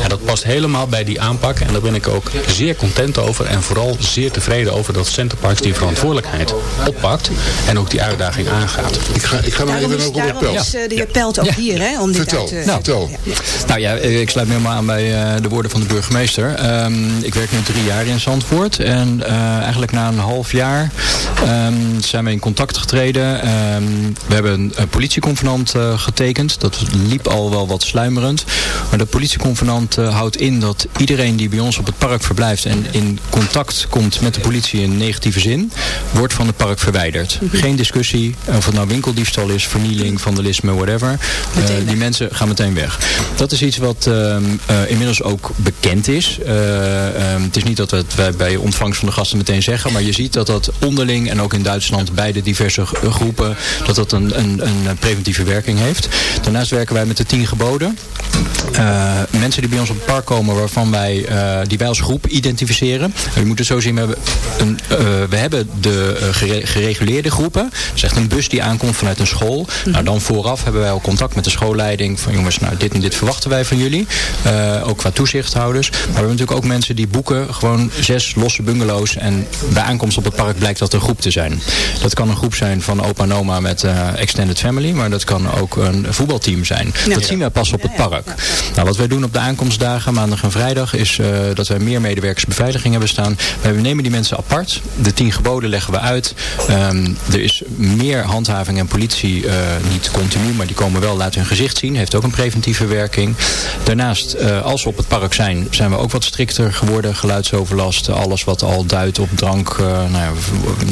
En dat past helemaal bij die aanpak en daar ben ik ook zeer content over en vooral zeer tevreden over dat Centerparks die verantwoordelijkheid oppakt en ook die uitdaging aangaat. Ik ga, ik ga maar even is, naar Robert daarom Pelt. is eh, de heer Pelt ook hier, hè? Om dit Vertel, uit te... vertel. Nou ja, eh, ik sluit me helemaal aan bij eh, de woorden van de burgemeester. Ehm, ik werk nu drie jaar in Zandvoort. En eh, eigenlijk na een half jaar ehm, zijn we in contact getreden. Ehm, we hebben een, een politieconvenant eh, getekend. Dat liep al wel wat sluimerend. Maar dat politieconvenant eh, houdt in dat iedereen die bij ons op het park verblijft... en in contact komt met de politie in negatieve zin... wordt van het park verwijderd. Geen discussie of het nou winkeldiefstal is, vernieling, vandalisme, whatever. Eh, die mensen gaan meteen weg. Dat is iets wat ehm, eh, inmiddels ook bekend is. Het is niet dat we het wij bij ontvangst van de gasten meteen zeggen, maar je ziet dat dat onderling en ook in Duitsland bij de diverse g- groepen, dat dat een, een, een preventieve werking heeft. Daarnaast werken wij met de tien geboden. Eh, mensen die bij ons op het park komen waarvan wij, eh, die wij als groep identificeren. En je moet het zo zien, we hebben, een, eh, we hebben de eh, gere- gereguleerde groepen. Dat is echt een bus die aankomt vanuit een school. Nou, dan vooraf hebben wij al contact met de schoolleiding. Van jongens, nou dit en dit verwachten wij van jullie. Eh, ook qua toezichthouders. Maar we hebben natuurlijk ook mensen die boeken gewoon zes losse bungalows. En bij aankomst op het park blijkt dat een groep te zijn. Dat kan een groep zijn van opa en oma met eh, extended family. Maar dat kan ook een voetbalteam zijn. Dat zien wij pas op het park. Nou, wat wij doen op de aankomstdagen, maandag en vrijdag, is eh, dat wij meer medewerkers beveiliging hebben staan. Wij nemen die mensen apart. De tien geboden leggen we uit. Ehm, er is meer handhaving en politie, eh, niet continu, maar die komen wel, laten hun gezicht zien. Heeft ook een preventieve werking. Daarnaast, als we op het park zijn, zijn we ook wat strikter geworden. Geluidsoverlast, alles wat al duidt op drank, nou ja,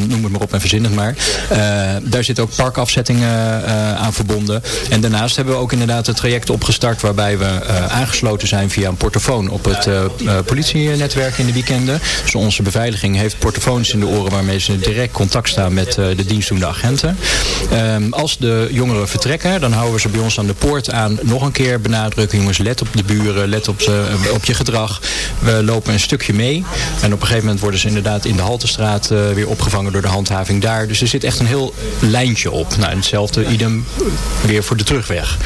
noem het maar op en verzin maar. Eh, daar zitten ook parkafzettingen eh, aan verbonden. En daarnaast hebben we ook inderdaad het traject opgestart waarbij we eh, aangesloten zijn via een portofoon op het eh, eh, politienetwerk in de weekenden. Dus onze beveiliging heeft portofoons in de oren waarmee ze direct contact staan met eh, de dienstdoende agenten. Ehm, als de jongeren vertrekken, dan houden we ze bij ons aan de poort aan. Nog een keer benadrukken, jongens, let op de buren, let op, op je gedrag. We lopen een stukje mee. En op een gegeven moment worden ze inderdaad in de Haltestraat eh, weer opgevangen door de handhaving daar. Dus er zit echt een heel lijntje op. Nou, hetzelfde idem weer voor de terugweg.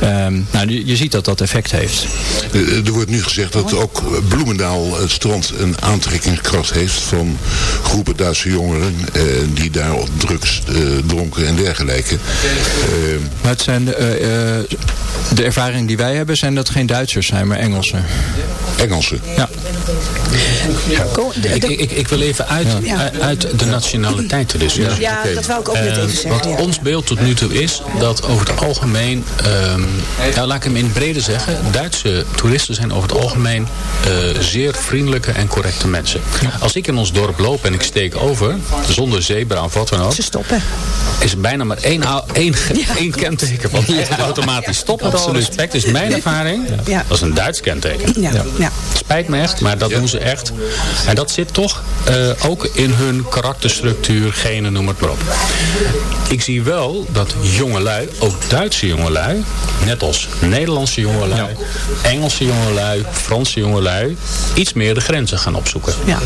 Ehm, nou, je, je ziet dat dat effect heeft. Eh, Er wordt nu gezegd dat ook Bloemendaal, het strand, een aantrekkingskracht heeft van groepen Duitse jongeren eh, die daar op drugs eh, dronken en dergelijke. Eh, Maar het zijn de, de ervaring die wij hebben zijn dat geen Duitsers zijn, maar Engelsen. Engelsen. Ja. Ik, ik, ik wil even uit, Ja. uit de nationaliteiten dus. Ja, dat wou ik ook net Eh, even zeggen. wat ja. ons beeld tot nu toe is dat over het algemeen, ehm, nou, laat ik hem in het brede zeggen, Duitse toeristen zijn over het algemeen eh, zeer vriendelijke en correcte mensen. Als ik in ons dorp loop en ik steek over, zonder zebra of wat dan ook, Ze stoppen. is er bijna maar één, één, één kenteken wat eigenlijk automatisch. Met alle respect, is mijn ervaring. Ja. Dat is een Duits kenteken. Ja, ja. Spijt me echt, maar dat doen ze echt. En dat zit toch eh, ook in hun karakterstructuur, genen, noem het maar op. Ik zie wel dat jongelui, ook Duitse jongelui, net als Nederlandse jongelui, Engelse jongelui, Franse jongelui, iets meer de grenzen gaan opzoeken. Ja.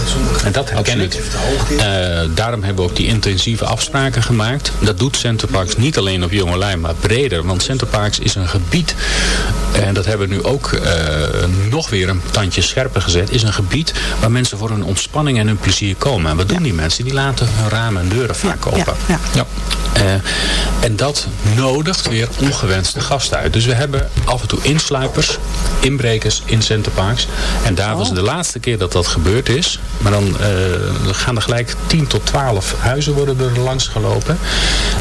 En dat herken ik. Eh, daarom hebben we ook die intensieve afspraken gemaakt. Dat doet Centerparks niet alleen op jongelui, maar breder. Want Centerparks is een gebied, en dat hebben we nu ook eh, nog weer een tandje scherper gezet, is een gebied waar mensen voor hun ontspanning en hun plezier komen. En wat doen die mensen? Die laten hun ramen en deuren vaak open. Ja, Ja. Eh, en dat nodigt weer ongewenste gasten uit. Dus we hebben af en toe insluipers, inbrekers in Centerparks. En daar was de laatste keer dat dat gebeurd is. Maar dan eh, gaan er gelijk 10 tot 12 huizen worden er langs gelopen.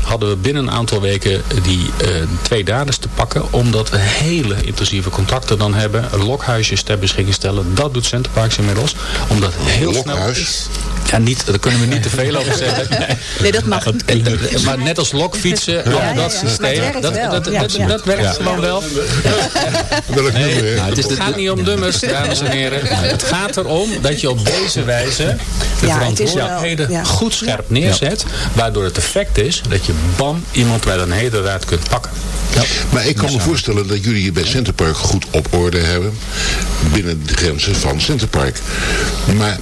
Hadden we binnen een aantal weken die eh, twee daders te pakken. Omdat we hele intensieve contacten dan hebben. Lokhuisjes ter beschikking stellen. Dat doet Centerparks inmiddels. Omdat heel snel... Lokhuis? Ja, niet, daar kunnen we niet te veel over zeggen. Nee, dat mag. Eh, eh, Maar net als lokfietsen, Ja, al ja, dat ja. systeem, dat, wel. dat, Ja, dat, ja. dat werkt gewoon wel. Hè? Nou, het is Het de- gaat niet om dummers, dames en heren. Het gaat erom dat je op deze wijze de verantwoordelijkheden ja. goed scherp neerzet. Waardoor het effect is dat je bam iemand bij een hedenraad kunt pakken. Maar ik kan me voorstellen dat jullie hier bij Centerpark goed op orde hebben. Binnen de grenzen van Centerpark. Maar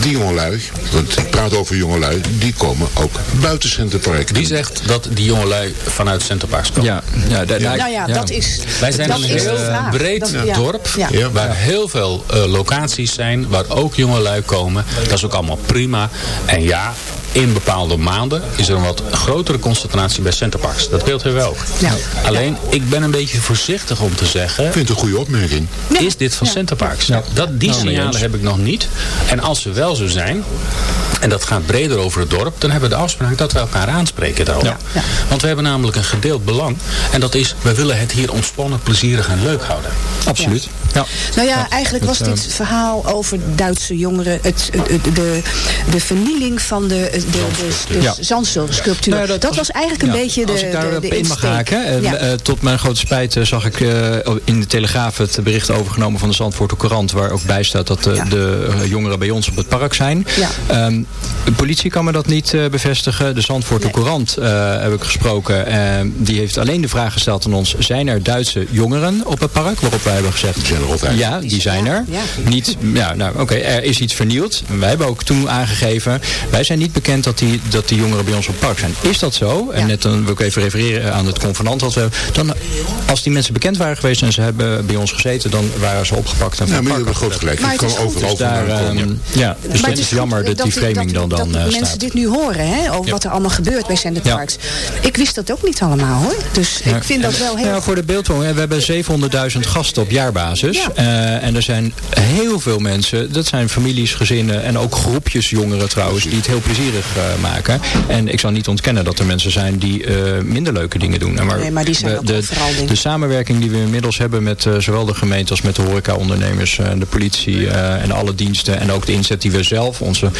die jongelui, want ik praat over jongelui, die komen ook buiten Centerpark. Wie zegt dat die jongelui vanuit Centerparks komen? Ja, ja, daar- Nou ja, dat is. Wij zijn een heel breed Dat- ja. dorp Ja. Ja. waar heel veel eh, locaties zijn, waar ook jongelui komen. Dat is ook allemaal prima. En ja, in bepaalde maanden is er een wat grotere concentratie bij Centerparks. Dat beeld hebben we ook. Ja. Alleen, ik ben een beetje voorzichtig om te zeggen... Ik vind het een goede opmerking. Is dit van Centerparks? Dat, die Nou, signalen heb ik nog niet. En als ze wel zo zijn, en dat gaat breder over het dorp, dan hebben we de afspraak dat we elkaar aanspreken daarover. Ja. Want we hebben namelijk een gedeeld belang. En dat is, we willen het hier ontspannen, plezierig en leuk houden. Absoluut. Ja. Nou ja, eigenlijk was dit verhaal over Duitse jongeren, het, de, de, de vernieling van de, de, de, de Ja. zandsculptuur. Nou ja, dat, was eigenlijk een beetje de Als ik daar de, de op in mag haken. eh, Ja. eh, tot mijn grote spijt eh, zag ik eh, in de Telegraaf het bericht overgenomen van de Zandvoorter Courant. Waar ook bij staat dat de, Ja. de jongeren bij ons op het park zijn. Ja. Ehm, de politie kan me dat niet eh, bevestigen. De Zandvoorter Nee. Courant eh, heb ik gesproken. Ehm, die heeft alleen de vraag gesteld aan ons. Zijn er Duitse jongeren op het park? Waarop wij hebben gezegd. Die zijn er altijd. Ja, die zijn er. Ja. Niet, ja, nou, oké, er is iets vernield. Wij hebben ook toen aangegeven. Wij zijn niet bekend dat die, dat die jongeren bij ons op het park zijn. Is dat zo? En Ja. net dan wil ik even refereren aan het convenant wat we hebben. Dan, als die mensen bekend waren geweest en ze hebben bij ons gezeten, dan waren ze opgepakt en van Ja, het maar park afgezet. gelijk. Maar Het het is goed, Dus daar, ja, dus Maar dat is goed jammer dat, die framing dan, dat, dan dat eh, mensen dit nu horen, hè, over wat er allemaal gebeurt bij Center Ja. Parks. Ik wist dat ook niet allemaal hoor. Dus ik vind dat wel heel Ja, voor de beeldvorming. We hebben 700.000 gasten op jaarbasis. Ja. Eh, en er zijn heel veel mensen. Dat zijn families, gezinnen en ook groepjes jongeren trouwens. Die het heel plezierig eh, maken. En ik zal niet ontkennen dat er mensen zijn die eh, minder leuke dingen doen. En Nee, maar die zijn de, de, de samenwerking die we inmiddels hebben met eh, zowel de gemeente als met de horecaondernemers. de politie en alle diensten. En ook de inzet die we zelf. Onze,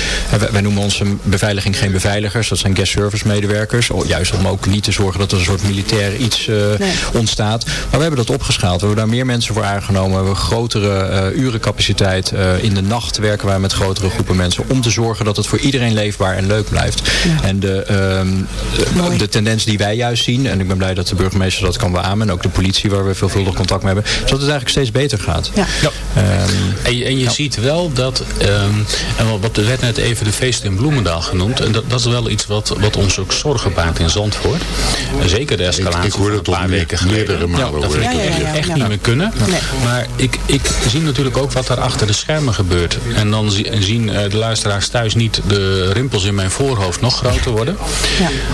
wij noemen onze beveiliging geen beveiligers. Dat zijn guest service medewerkers. O, Juist om ook niet te zorgen dat er een soort militair iets ontstaat. Maar we hebben dat opgeschaald. We hebben daar meer mensen voor aangenomen. We hebben grotere urencapaciteit. In de nacht werken wij met grotere groepen mensen. Om te zorgen dat het voor iedereen leefbaar en leuk blijft. En de, ehm, de, de tendens die wij juist zien. En ik ben blij dat de burgemeester dat kan beamen. En ook de politie waar we veelvuldig contact mee hebben. Is dat het eigenlijk steeds beter gaat. Ja. Ehm, En je, en je ziet wel dat, ehm, en wat- er werd net even de feesten in Bloemendaal genoemd, en dat, dat is wel iets wat, wat ons ook zorgen baart in Zandvoort. En zeker de escalatie ik hoor van dat een paar weken geleden. meerdere malen Ja, dat vind ik ik Ja, ja, echt, ja, ja, echt ja. niet meer kunnen. Nee. Maar ik, ik zie natuurlijk ook wat daar achter de schermen gebeurt. En dan zi- zien eh, de luisteraars thuis niet de rimpels in mijn voorhoofd nog groter worden.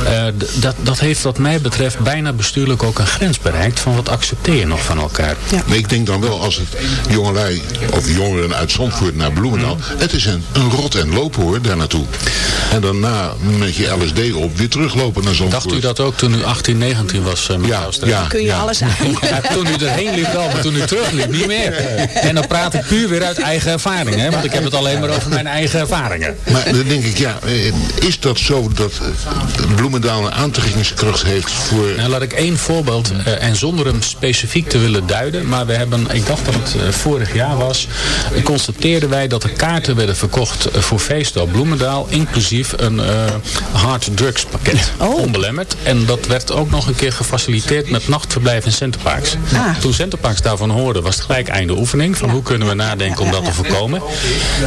Eh, d- dat, dat heeft wat mij betreft bijna bestuurlijk ook een grens bereikt van wat accepteer je nog van elkaar. Maar ik denk dan wel als het jongelui of jongeren uit Zandvoort naar Bloemendaal. Het is een, een rot en lopen hoor, daar naartoe. En daarna met je LSD op weer teruglopen naar Zandvoort. Dacht u dat ook toen u 18, 19 was, uh, Ja, ja. Kun je alles aan. Ja, toen u erheen liep wel, maar toen u terugliep niet meer. En dan praat ik puur weer uit eigen ervaring, hè? want ik heb het alleen maar over mijn eigen ervaringen. Maar dan denk ik, ja, eh, is dat zo dat eh, Bloemendaal een aantrekkingskracht heeft voor... Nou, laat ik één voorbeeld, eh, en zonder hem specifiek te willen duiden, maar we hebben, ik dacht dat het eh, vorig jaar was, constateerden wij dat er kaarten werden verkocht voor feesten op Bloemendaal, inclusief een eh, hard drugs pakket, onbelemmerd. En dat werd ook nog een keer gefaciliteerd met nachtverblijf in Centerparks. Ah. Toen Centerparks daarvan hoorde, was het gelijk einde oefening, van hoe kunnen we nadenken om dat te voorkomen.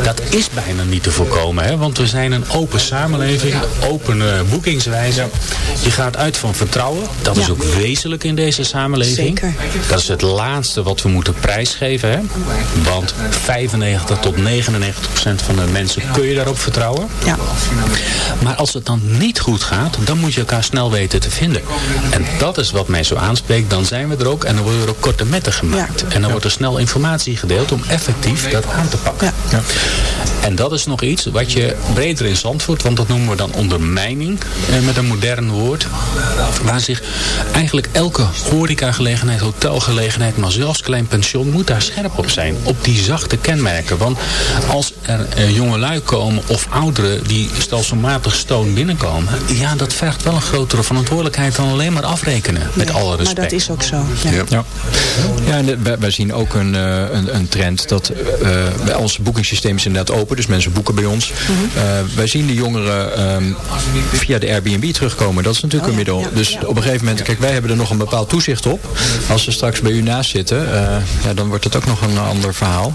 Dat is bijna niet te voorkomen, hè? want we zijn een open samenleving, open eh, boekingswijze. Je gaat uit van vertrouwen, dat is Ja. ook wezenlijk in deze samenleving. Zeker. Dat is het laatste wat we moeten prijsgeven. Hè? Want 95 tot 99 procent van de mensen kun je daarop vertrouwen. Ja. Maar als het dan niet goed gaat, dan moet je elkaar snel weten te vinden. En dat is wat mij zo aanspreekt. Dan zijn we er ook en dan worden er ook korte metten gemaakt. En dan wordt er snel informatie gedeeld om effectief dat aan te pakken. En dat is nog iets wat je breder in Zandvoort, want dat noemen we dan ondermijning eh, met een modern woord. Waar zich eigenlijk elke horecagelegenheid, hotelgelegenheid, maar zelfs klein pension moet daar scherp op zijn. Op die zachte kenmerken. Want als er eh, jongelui komen of ouderen die stelselmatig stoon binnenkomen. Ja, dat vergt wel een grotere verantwoordelijkheid dan alleen maar afrekenen. Met alle respect. Maar dat is ook zo. Ja. Ja. Ja, ja en wij, wij zien ook een, eh, een, een trend dat eh, bij ons boekingssysteem is inderdaad open, dus mensen boeken bij ons. Eh, wij zien de jongeren ehm, via de Airbnb terugkomen. Dat is natuurlijk Oh een middel. ja, dus ja. op een gegeven moment, kijk, wij hebben er nog een bepaald toezicht op. Als ze straks bij u naast zitten, eh, ja, dan wordt het ook nog een ander verhaal.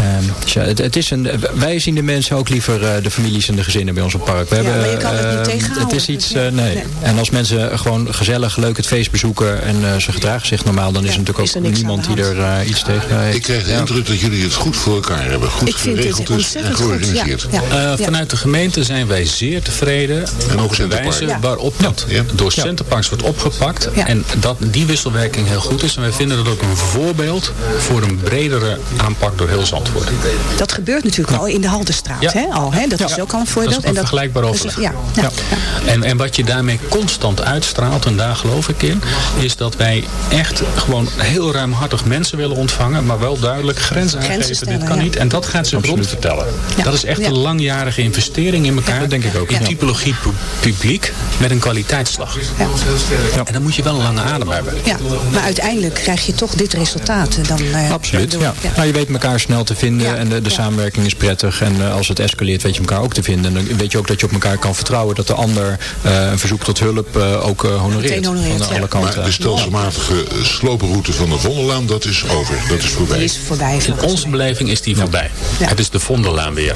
Ehm, dus ja, het, het is een, wij zien de mensen ook liever eh, de families en de gezinnen bij ons op het park. We Ja, hebben, maar je kan het niet ehm, tegenhouden. Het is iets, Nee. eh, nee. Nee. En als mensen gewoon gezellig, leuk het feest bezoeken en eh, ze gedragen zich normaal, dan is er natuurlijk is er ook niemand die er eh, iets tegen heeft. Ik krijg de Ja. indruk dat jullie het goed voor elkaar hebben. Goed Ik geregeld is en ontzettend goed. Ja. georganiseerd. Ja. Eh, vanuit de gemeente zijn wij zeer tevreden En ook over de wijze Ja. waarop dat Ja. door Centerparks wordt opgepakt. Ja. En dat die wisselwerking heel goed is. En wij vinden dat ook een voorbeeld voor een bredere aanpak door heel Zandvoort. Dat gebeurt natuurlijk al in de Haldenstraat. Ja. Hè, al, hè? Dat Ja. is ook al een voorbeeld. Dat is een vergelijkbaar dus- overleg. Ja, ja, ja. En, en wat je daarmee constant uitstraalt, en daar geloof ik in, is dat wij echt gewoon heel ruimhartig mensen willen ontvangen, maar wel duidelijk grenzen Grenzen aangeven. stellen, Dit kan ja. niet. En dat gaat zich rond vertellen. Ja. Dat is echt Ja. een langjarige investering in elkaar. Dat denk ik ook. In Ja. typologie pu- publiek met een kwaliteitsslag. Ja. En dan moet je wel een lange adem hebben. Ja, maar uiteindelijk krijg je toch dit resultaat. Dan, eh, Absoluut, ja. Nou, je weet elkaar snel te vinden Ja, en de, de ja. samenwerking is prettig. En eh, als het escaleert weet je elkaar ook te vinden. En dan weet je ook dat je op elkaar kan vertrouwen dat de ander eh, een verzoek tot hulp eh, ook eh, honoreert. Honoreert, Van ja. alle kanten. Maar de stelselmatige slopenroute van de Vondellaan, dat is over. Dat is Die voorbij. is voorbij. In onze beleving is die voorbij. Ja. Het is de Vondellaan weer.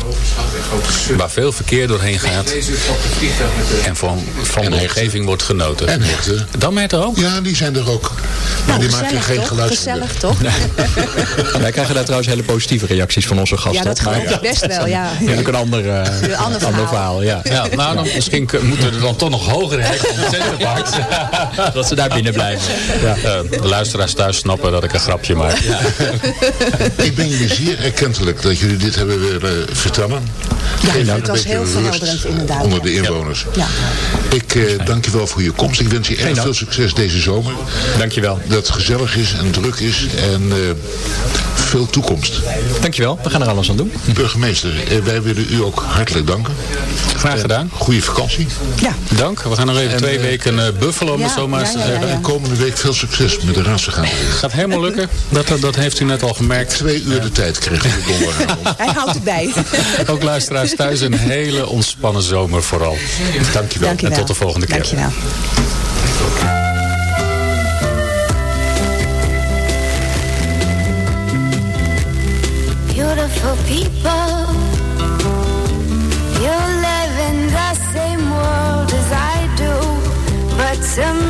Waar veel verkeer doorheen gaat. En van, van de hechten. omgeving wordt genoten. En hechten. Dan met er ook. Ja, die zijn er ook. Maar Nou, die maken gezellig geen toch? geluid. Gezellig toch? Wij krijgen daar trouwens hele positieve reacties van onze gasten. Ja, dat geloof ik best wel. Ja. Ja, ook een ander, eh, Een ander verhaal. verhaal. ja. Ja, nou, dan, misschien moeten we er dan toch nog hoger heen van de Centerparks. Dat ze daar binnen blijven. Ja. Eh, de luisteraars thuis snappen dat ik een grapje maak. Ik ben jullie zeer erkentelijk dat jullie dit hebben willen vertellen. Ja, het was heel rust inderdaad. Onder de inwoners. Ja. Ik eh, dank je wel voor je komst. Ik wens je erg veel succes deze zomer. Dankjewel. Dat het gezellig is en druk is. En eh, veel toekomst. Dankjewel, we gaan er alles aan doen. Burgemeester, eh, wij willen u ook hartelijk danken. Graag gedaan. Goede vakantie. Ja, Dank. We gaan nog even En, twee eh, weken uh, buffelen, om ja, het zo maar eens ja, te ja, zeggen. ja, En komende week veel succes met de raadsvergadering. Gaat helemaal lukken. Dat, dat, heeft u net al gemerkt. Twee uur de tijd u de donderdagavond. hij houdt het bij. Ook luisteraars thuis een hele ontspannen zomer vooral. Dankjewel. Dankjewel. En tot de volgende keer. Dankjewel. Beautiful people, you live in the same world as I do, but somehow